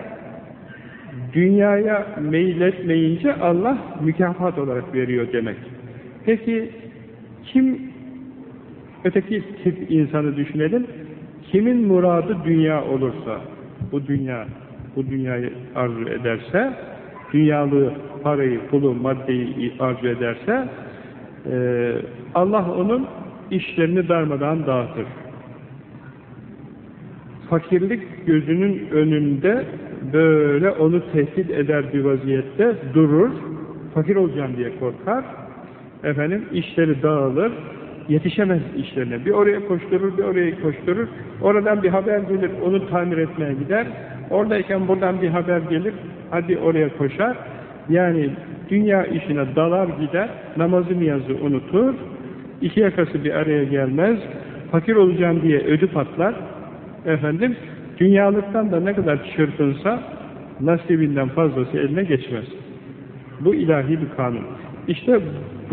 dünyaya meyletmeyince Allah mükafat olarak veriyor demek. Peki kim öteki tip insanı düşünelim. Kimin muradı dünya olursa, bu dünya, bu dünyayı arzu ederse, dünyalığı, parayı, pulu, maddeyi arzu ederse, e, Allah onun işlerini darmadan dağıtır. Fakirlik gözünün önünde böyle onu tehdit eder bir vaziyette durur, fakir olacağım diye korkar, efendim işleri dağılır, yetişemez işlerine. Bir oraya koşturur, bir oraya koşturur, oradan bir haber gelir, onu tamir etmeye gider, oradayken buradan bir haber gelir, hadi oraya koşar, yani dünya işine dalar gider, namazı niyazı unutur, iki yakası bir araya gelmez, fakir olacağım diye ödü patlar, efendim, dünyalıktan da ne kadar çırpınsa, nasibinden fazlası eline geçmez. Bu ilahi bir kanun. İşte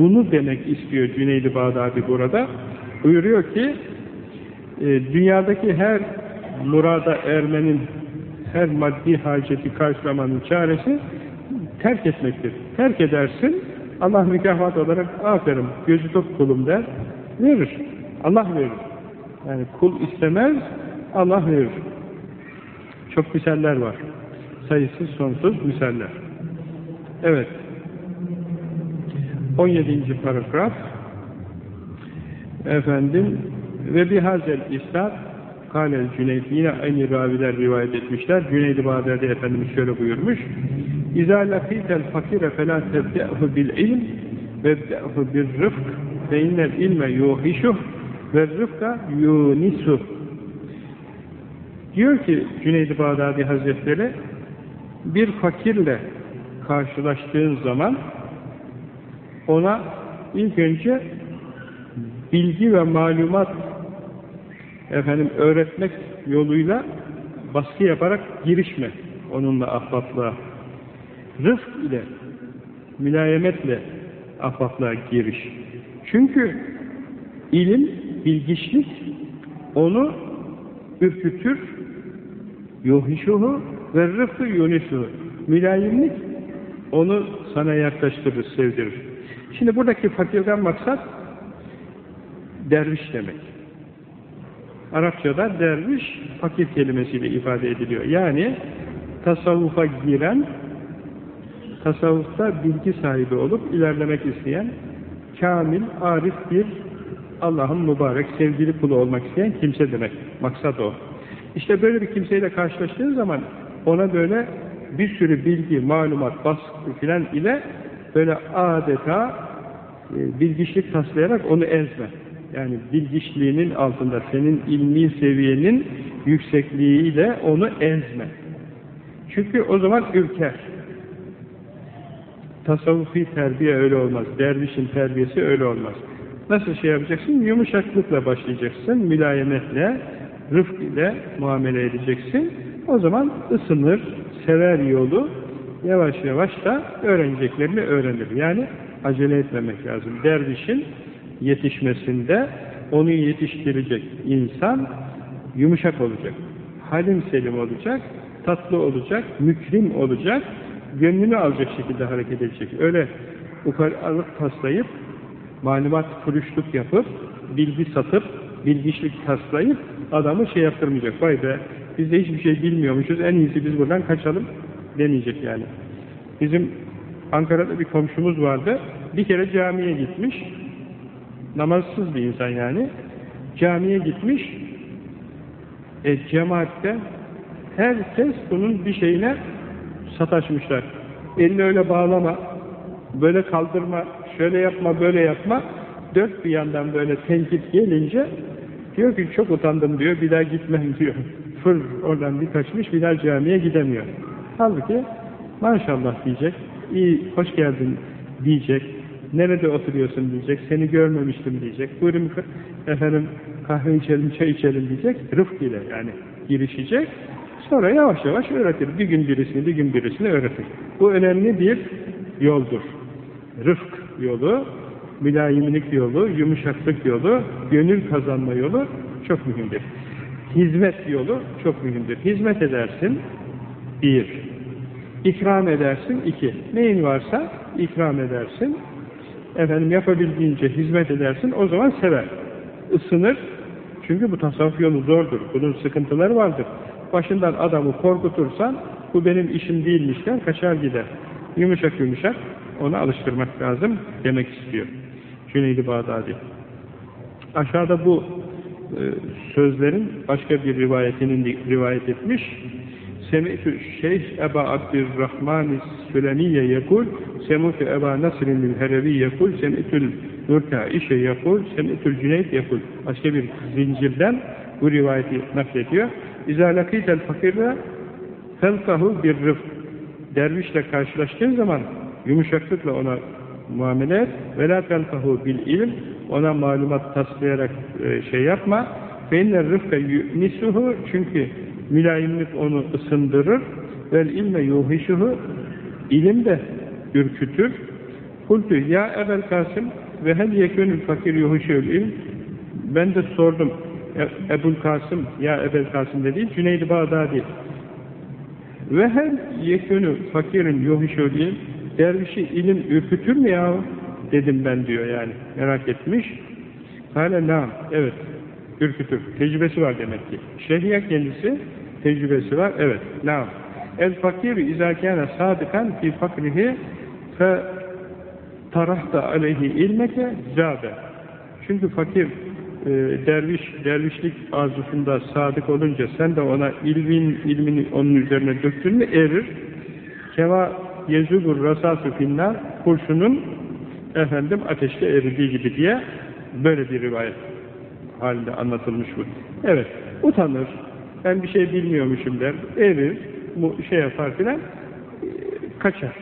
bunu demek istiyor Cüneydi Bağdadi burada. Buyuruyor ki, e, dünyadaki her murada ermenin, her maddi haceti karşılamanın çaresi terk etmektir. Terk edersin, Allah mükafat olarak aferin, gözü top kulum der, verir. Allah verir. Yani kul istemez, Allah verir. Çok misaller var. Sayısız sonsuz misaller. Evet. 17. paragraf efendim ve bihazel istat Kâlel Cüneyd yine aynı raviler rivayet etmişler. Cüneyd-i Bağdadi Efendimiz şöyle buyurmuş. İzâ lakîtel fakire felâ tebde'hu bil ilm vebde'hu bil rıfk fe innel ilme yuhişuh ve rıfka yunisuh Diyor ki Cüneyd-i Bağdadi Hazretleri bir fakirle karşılaştığın zaman ona ilk önce bilgi ve malumat efendim öğretmek yoluyla baskı yaparak girişme onunla ahbaplığa. Rıfk ile, mülayemetle ahbaplığa giriş. Çünkü ilim, bilgiçlik onu ürkütür, yuhişuhu ve rıfkı yunisuhu. Mülayimlik onu sana yaklaştırır, sevdirir. Şimdi buradaki fakirden maksat derviş demek. Arapçada derviş fakir kelimesiyle ifade ediliyor. Yani tasavvufa giren, tasavvufta bilgi sahibi olup ilerlemek isteyen, kamil, arif bir Allah'ın mübarek, sevgili kulu olmak isteyen kimse demek. Maksat o. İşte böyle bir kimseyle karşılaştığın zaman ona böyle bir sürü bilgi, malumat, baskı filan ile böyle adeta e, bilgiçlik taslayarak onu ezme. Yani bilgiçliğinin altında senin ilmi seviyenin yüksekliğiyle onu ezme. Çünkü o zaman ürker. Tasavvufi terbiye öyle olmaz. Dervişin terbiyesi öyle olmaz. Nasıl şey yapacaksın? Yumuşaklıkla başlayacaksın, mülayemetle, rıfk ile muamele edeceksin. O zaman ısınır, sever yolu, yavaş yavaş da öğreneceklerini öğrenir. Yani acele etmemek lazım. Dervişin yetişmesinde onu yetiştirecek insan yumuşak olacak, halim selim olacak, tatlı olacak, mükrim olacak, gönlünü alacak şekilde hareket edecek. Öyle ukalalık taslayıp, malumat kuruşluk yapıp, bilgi satıp, bilgiçlik taslayıp adamı şey yaptırmayacak. Vay be, biz de hiçbir şey bilmiyormuşuz, en iyisi biz buradan kaçalım demeyecek yani. Bizim Ankara'da bir komşumuz vardı, bir kere camiye gitmiş, namazsız bir insan yani, camiye gitmiş, e, cemaatte herkes bunun bir şeyine sataşmışlar. Elini öyle bağlama, böyle kaldırma, şöyle yapma, böyle yapma, dört bir yandan böyle tenkit gelince, diyor ki çok utandım diyor, bir daha gitmem diyor. Fır oradan bir kaçmış, bir daha camiye gidemiyor. Halbuki maşallah diyecek, iyi, hoş geldin diyecek, nerede oturuyorsun diyecek, seni görmemiştim diyecek, buyurun efendim kahve içelim, çay içelim diyecek, rıfk ile yani girişecek, sonra yavaş yavaş öğretir. Bir gün birisini, bir gün birisini öğretir. Bu önemli bir yoldur. Rıfk yolu, mülayimlik yolu, yumuşaklık yolu, gönül kazanma yolu çok mühimdir. Hizmet yolu çok mühimdir. Hizmet edersin, bir. İkram edersin, iki. Neyin varsa ikram edersin. Efendim yapabildiğince hizmet edersin, o zaman sever. Isınır. Çünkü bu tasavvuf yolu zordur. Bunun sıkıntıları vardır. Başından adamı korkutursan, bu benim işim değilmişken kaçar gider. Yumuşak yumuşak onu alıştırmak lazım demek istiyor. Cüneydi Bağdadi. Aşağıda bu e, sözlerin başka bir rivayetinin rivayet etmiş. Semi'tü Şeyh Eba Abdurrahman Sülemiye yekul, Semi'tü Eba Nasr'in Herevi yekul, Semi'tül Nurka İşe yekul, Semi'tül Cüneyt yekul. Başka bir zincirden bu rivayeti naklediyor. İzâ lakîtel fakirle felkahu bir rıfk. Dervişle karşılaştığın zaman yumuşaklıkla ona muamele et. Ve la telfahu bil ilim. Ona malumat taslayarak e, şey yapma. Feinne rıfka yu'nisuhu. Çünkü mülayimlik onu ısındırır. Vel ilme yuhişuhu. İlim de ürkütür. Kultu ya Ebel Kasım ve hel yekûnül fakir yuhişul ilm. Ben de sordum. E, Ebul Kasım, ya Ebel Kasım dedi, Cüneyd-i Bağdadi. Ve her yekûnü fakirin yuhişul ilm. Dervişi ilim ürkütür mü ya? Dedim ben diyor yani. Merak etmiş. Hala nam. Evet. Ürkütür. Tecrübesi var demek ki. Şehriye kendisi tecrübesi var. Evet. Nam. El fakir izâkâne sadıkan fi fakrihi fe tarahta aleyhi ilmeke zâbe. Çünkü fakir e, derviş, dervişlik arzusunda sadık olunca sen de ona ilmin, ilmini onun üzerine döktün mü erir. Keva yezubur rasası finnar kurşunun efendim ateşte eridiği gibi diye böyle bir rivayet halinde anlatılmış bu. Evet, utanır. Ben bir şey bilmiyormuşum der. Erir, bu şey yapar filan kaçar.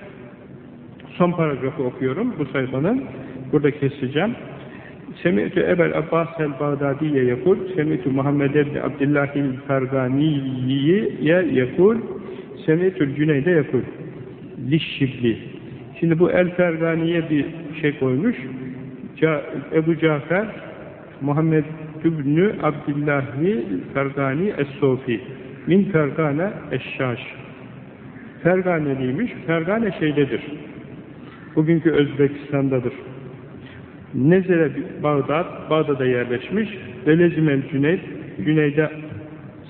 Son paragrafı okuyorum bu sayfanın. Burada keseceğim. Semi'tü Ebel Abbas el-Bağdadiye yakul, Semi'tü Muhammed ebni Abdillahil Ferganiye yakul, Semi'tü Cüneyde yakul. Lişşibli. Şimdi bu el-Ferganiye bir şey koymuş. Ebu Cafer Muhammed Dübnü Abdillahi Fergani Es-Sofi min Fergane Eşşaş Ferganeliymiş. Fergane şeydedir. Bugünkü Özbekistan'dadır. Nezere Bağdat, Bağdat'a yerleşmiş. Velezimel Cüneyd, Cüneyd'e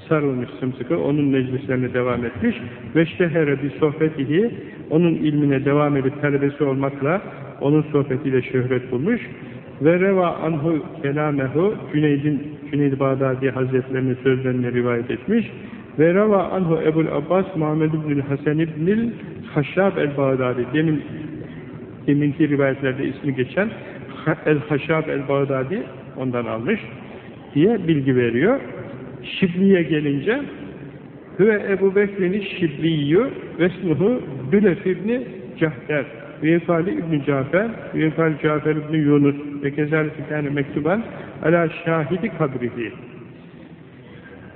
sarılmış sımsıkı, onun meclislerine devam etmiş. Veştehere bir sohbetihi, onun ilmine devam edip talebesi olmakla, onun sohbetiyle şöhret bulmuş. Ve reva anhu kelamehu, Cüneyd'in, Cüneyd Bağdadi Hazretlerinin sözlerini rivayet etmiş. Ve reva anhu Ebul Abbas Muhammed ibn Hasan ibn Haşab el-Bağdadi. Demin deminki rivayetlerde ismi geçen El-Haşab el-Bağdadi ondan almış diye bilgi veriyor. Şibli'ye gelince Hüve Ebu Bekir'in Şibliyyü Vesmuhu Dülef İbni Cahder ve Yefali İbni Cafer ve Yefali Cafer İbni Yunus ve kezalike yani mektuban ala şahidi kabrihi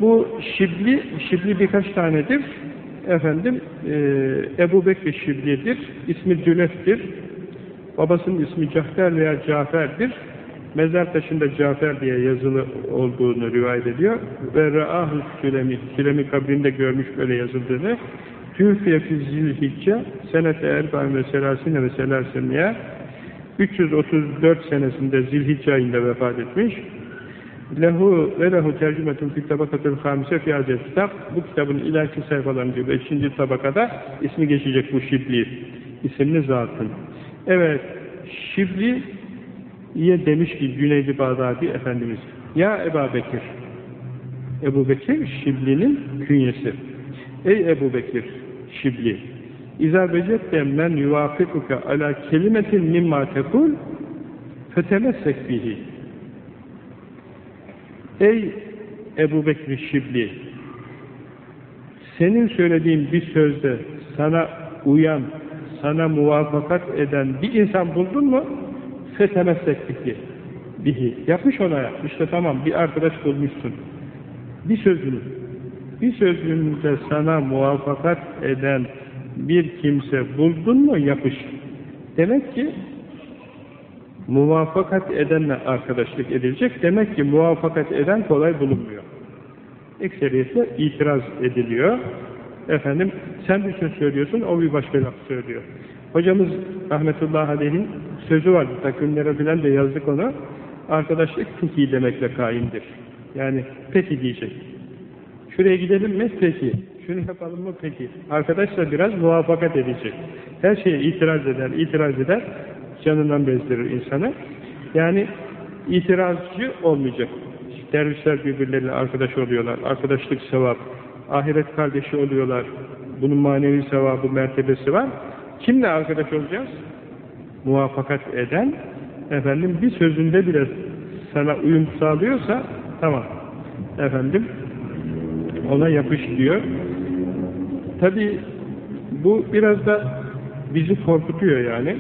bu Şibli, Şibli birkaç tanedir. Efendim, e, Ebu Bekir Şibli'dir. İsmi Dülef'tir. Babasının ismi Cahter veya Cafer'dir. Mezar taşında Cafer diye yazılı olduğunu rivayet ediyor. Ve Ra'ahu Sülemi, Sülemi kabrinde görmüş böyle yazıldığını. Tüfiye fi zilhicce senete erba'in ve selasine ve selasiniye 334 senesinde zilhicce ayında vefat etmiş. Lehu ve lehu tercümetun fi tabakatul hamise fi kitap. Bu kitabın ileriki sayfalarında 5. tabakada ismi geçecek bu Şibli. isimli zatın. Evet, Şibli'ye demiş ki Cüneydi Bağdadi Efendimiz, Ya Ebu Bekir, Ebu Bekir Şibli'nin künyesi. Ey Ebu Bekir, Şibli, İzâ becette men yuvafikuke ala kelimetin mimma tekul fetemessek bihi. Ey Ebu Bekir Şibli, senin söylediğin bir sözde sana uyan, sana muvafakat eden bir insan buldun mu? Fetemessek bihi. bihi. Yapmış ona ya. İşte tamam bir arkadaş bulmuşsun. Bir sözünü, bir sözünde sana muvafakat eden bir kimse buldun mu yapış. Demek ki muvafakat edenle arkadaşlık edilecek. Demek ki muvafakat eden kolay bulunmuyor. Ekseriyetle itiraz ediliyor. Efendim sen bir söz söylüyorsun, o bir başka laf söylüyor. Hocamız Rahmetullah Aleyh'in sözü vardı, takvimlere filan da yazdık onu. Arkadaşlık peki demekle kaimdir. Yani peki diyecek. Şuraya gidelim mi? Peki. Şunu yapalım mı? Peki. Arkadaşla biraz muvafakat edecek. Her şeye itiraz eder, itiraz eder. Canından bezdirir insanı. Yani itirazcı olmayacak. Dervişler birbirleriyle arkadaş oluyorlar. Arkadaşlık sevap. Ahiret kardeşi oluyorlar. Bunun manevi sevabı, mertebesi var. Kimle arkadaş olacağız? Muvafakat eden, efendim bir sözünde bile sana uyum sağlıyorsa, tamam. Efendim, ona yapış diyor. Tabi bu biraz da bizi korkutuyor yani.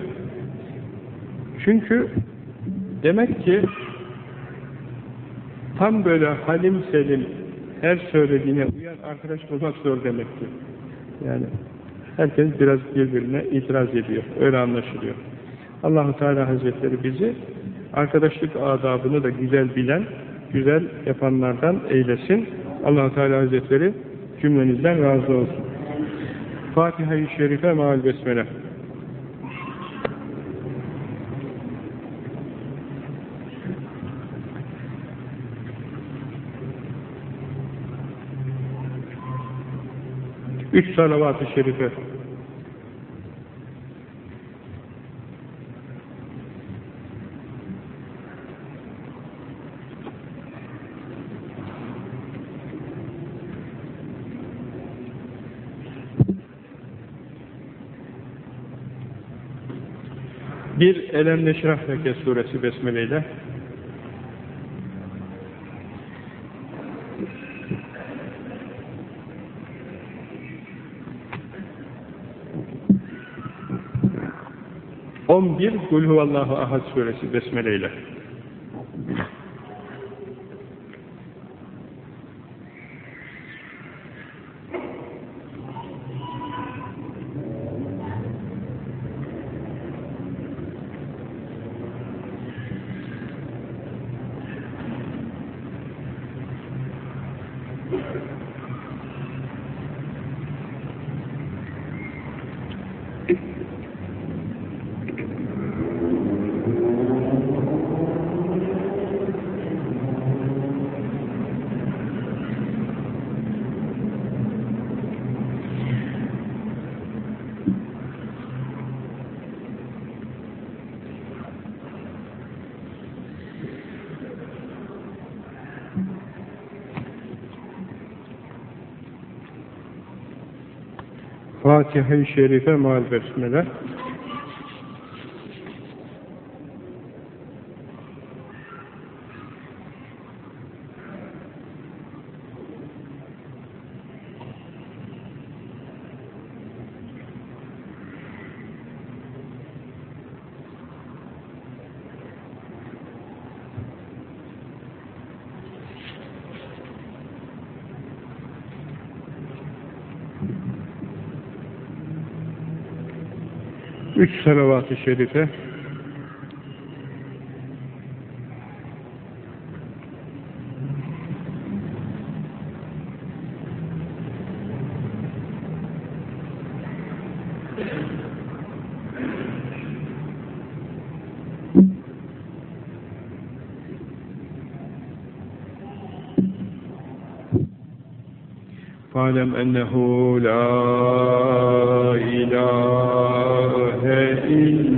Çünkü demek ki tam böyle halim selim her söylediğine uyan arkadaş bulmak zor demektir. Yani herkes biraz birbirine itiraz ediyor. Öyle anlaşılıyor. Allahu Teala Hazretleri bizi arkadaşlık adabını da güzel bilen, güzel yapanlardan eylesin. Allahu Teala Hazretleri cümlenizden razı olsun. Fatiha-i Şerife maal besmele. Üç salavat-ı şerife. Bir Elem Neşrah Leke suresi Besmele ile on bir Kul Huvallahu Ahad suresi Besmele ile Fatiha-i Şerife mal besmele. الصلوات الشريفة. فاعلم أنه لا إله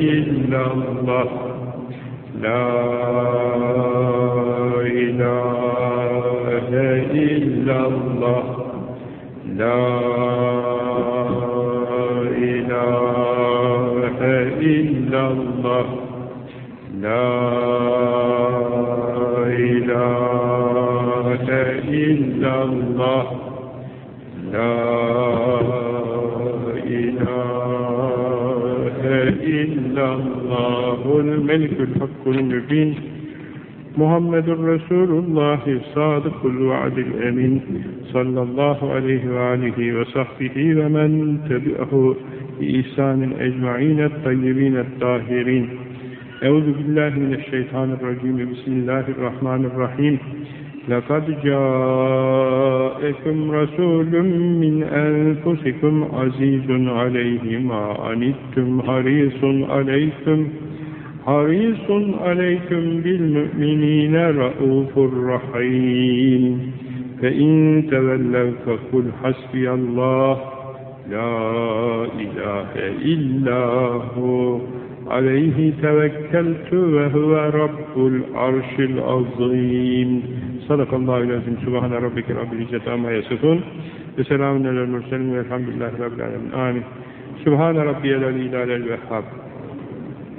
إلا الله رسول الله صادق الوعد الأمين صلى الله عليه وآله وصحبه ومن تبعه بإحسان أجمعين الطيبين الطاهرين أعوذ بالله من الشيطان الرجيم بسم الله الرحمن الرحيم لقد جاءكم رسول من أنفسكم عزيز عليه ما عنتم حريص عليكم حريص عليكم بالمؤمنين رؤوف رحيم فإن تولوا فقل حسبي الله لا إله إلا هو عليه توكلت وهو رب العرش العظيم صدق الله العظيم سبحان ربك رب العزة عما يصفون وسلام على المرسلين والحمد لله رب العالمين آمين سبحان ربي العلي الوهاب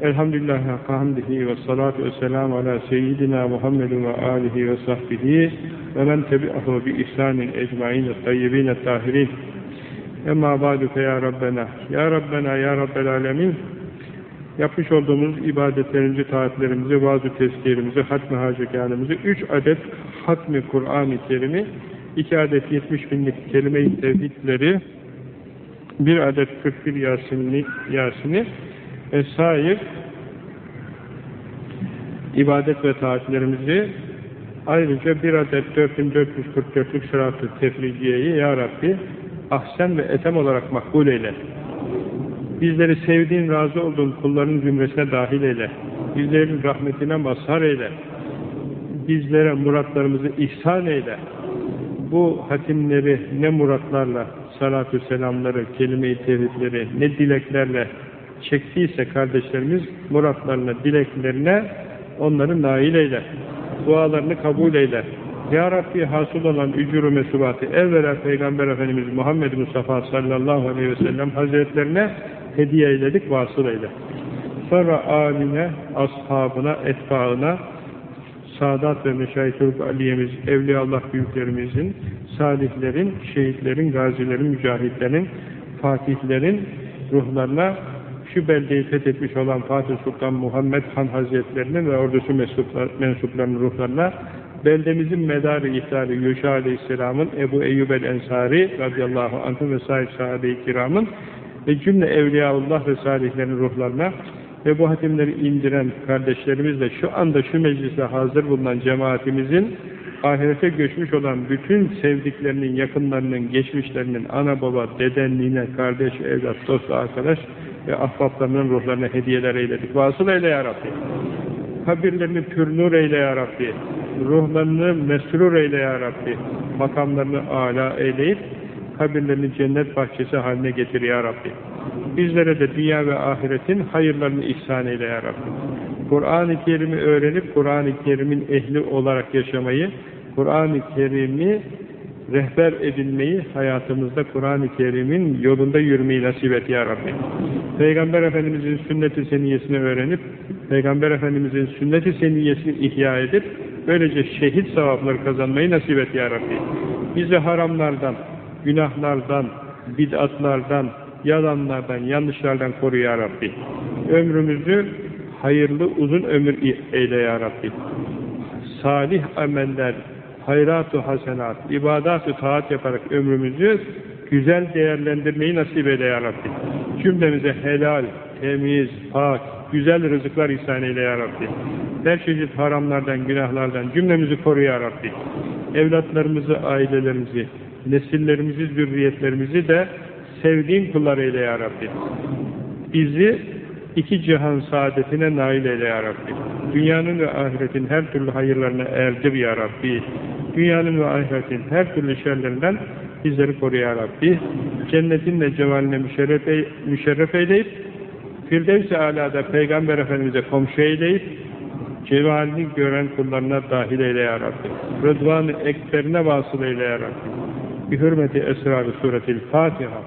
Elhamdülillah hamdihi ve salatu ve selamu ala seyyidina Muhammedin ve alihi ve sahbihi ve men tebi'ahu bi ihsanin ecmain tayyibin tahirin. Emma ba'du fe ya Rabbena. Ya Rabbena ya Rabbel alemin. Yapmış olduğumuz ibadetlerimizi, taatlerimizi, vaaz-ı hatmi hacekanımızı, üç adet hatmi Kur'an-ı Kerim'i, iki adet 70 binlik kelime-i tevhidleri, bir adet 41 Yasin'i, Yasin'i vesaire ibadet ve taatlerimizi ayrıca bir adet 4444'lük sırat-ı tefriciyeyi Ya Rabbi ahsen ve etem olarak makbul eyle. Bizleri sevdiğin, razı olduğun kulların zümresine dahil eyle. Bizlerin rahmetine mazhar eyle. Bizlere muratlarımızı ihsan eyle. Bu hatimleri ne muratlarla, salatü selamları, kelime-i tevhidleri, ne dileklerle çektiyse kardeşlerimiz muratlarına, dileklerine onları nail eyle. Dualarını kabul eyle. Ya Rabbi hasıl olan ücuru mesubatı evvela Peygamber Efendimiz Muhammed Mustafa sallallahu aleyhi ve sellem hazretlerine hediye eyledik, vasıl eyle. Sonra aline, ashabına, etbaına, Sadat ve Meşayih Aliye'miz, Evliyaullah büyüklerimizin, salihlerin, şehitlerin, gazilerin, mücahitlerin, fatihlerin ruhlarına şu beldeyi fethetmiş olan Fatih Sultan Muhammed Han Hazretlerinin ve ordusu mensuplarının ruhlarına beldemizin medarı ihtari Yuşa Aleyhisselam'ın Ebu Eyyub el-Ensari radıyallahu anh ve sahip sahabe-i kiramın ve cümle Evliyaullah ve salihlerin ruhlarına ve bu hatimleri indiren kardeşlerimizle şu anda şu mecliste hazır bulunan cemaatimizin ahirete göçmüş olan bütün sevdiklerinin, yakınlarının, geçmişlerinin, ana baba, deden, nine, kardeş, evlat, dost, arkadaş ve ahbaplarının ruhlarına hediyeler eyledik. Vasıl eyle ya Rabbi. Kabirlerini pür nur eyle ya Rabbi. Ruhlarını mesrur eyle ya Rabbi. Makamlarını âlâ eyleyip kabirlerini cennet bahçesi haline getir ya Rabbi. Bizlere de dünya ve ahiretin hayırlarını ihsan eyle ya Rabbi. Kur'an-ı Kerim'i öğrenip Kur'an-ı Kerim'in ehli olarak yaşamayı, Kur'an-ı Kerim'i rehber edinmeyi, hayatımızda Kur'an-ı Kerim'in yolunda yürümeyi nasip et ya Rabbi. Peygamber Efendimiz'in sünnet-i seniyesini öğrenip, Peygamber Efendimiz'in sünnet-i seniyesini ihya edip, böylece şehit sevapları kazanmayı nasip et ya Rabbi. Bizi haramlardan, günahlardan, bid'atlardan, yalanlardan, yanlışlardan koru ya Rabbi. Ömrümüzü hayırlı uzun ömür eyle ya Rabbi. Salih ameller, hayrat-ı hasenat, ibadat-ı taat yaparak ömrümüzü güzel değerlendirmeyi nasip eyle ya Rabbi. Cümlemize helal, temiz, pak, güzel rızıklar ihsan eyle ya. Her çeşit haramlardan, günahlardan cümlemizi koru ya. Evlatlarımızı, ailelerimizi, nesillerimizi, zürriyetlerimizi de sevdiğin kullar eyle ya Rabbi. Bizi iki cihan saadetine nail eyle ya Rabbi. Dünyanın ve ahiretin her türlü hayırlarına erdir ya Rabbi. Dünyanın ve ahiretin her türlü şerlerinden bizleri koru ya Rabbi. Cennetinle cevaline müşerref, ey, müşerref eyleyip, Firdevs-i Alâ'da Peygamber Efendimiz'e komşu eyleyip, cemalini gören kullarına dahil eyle ya Rabbi. Rıdvan-ı ekberine vasıl eyle ya Rabbi. Bi hürmeti esrar-ı suretil Fatiha.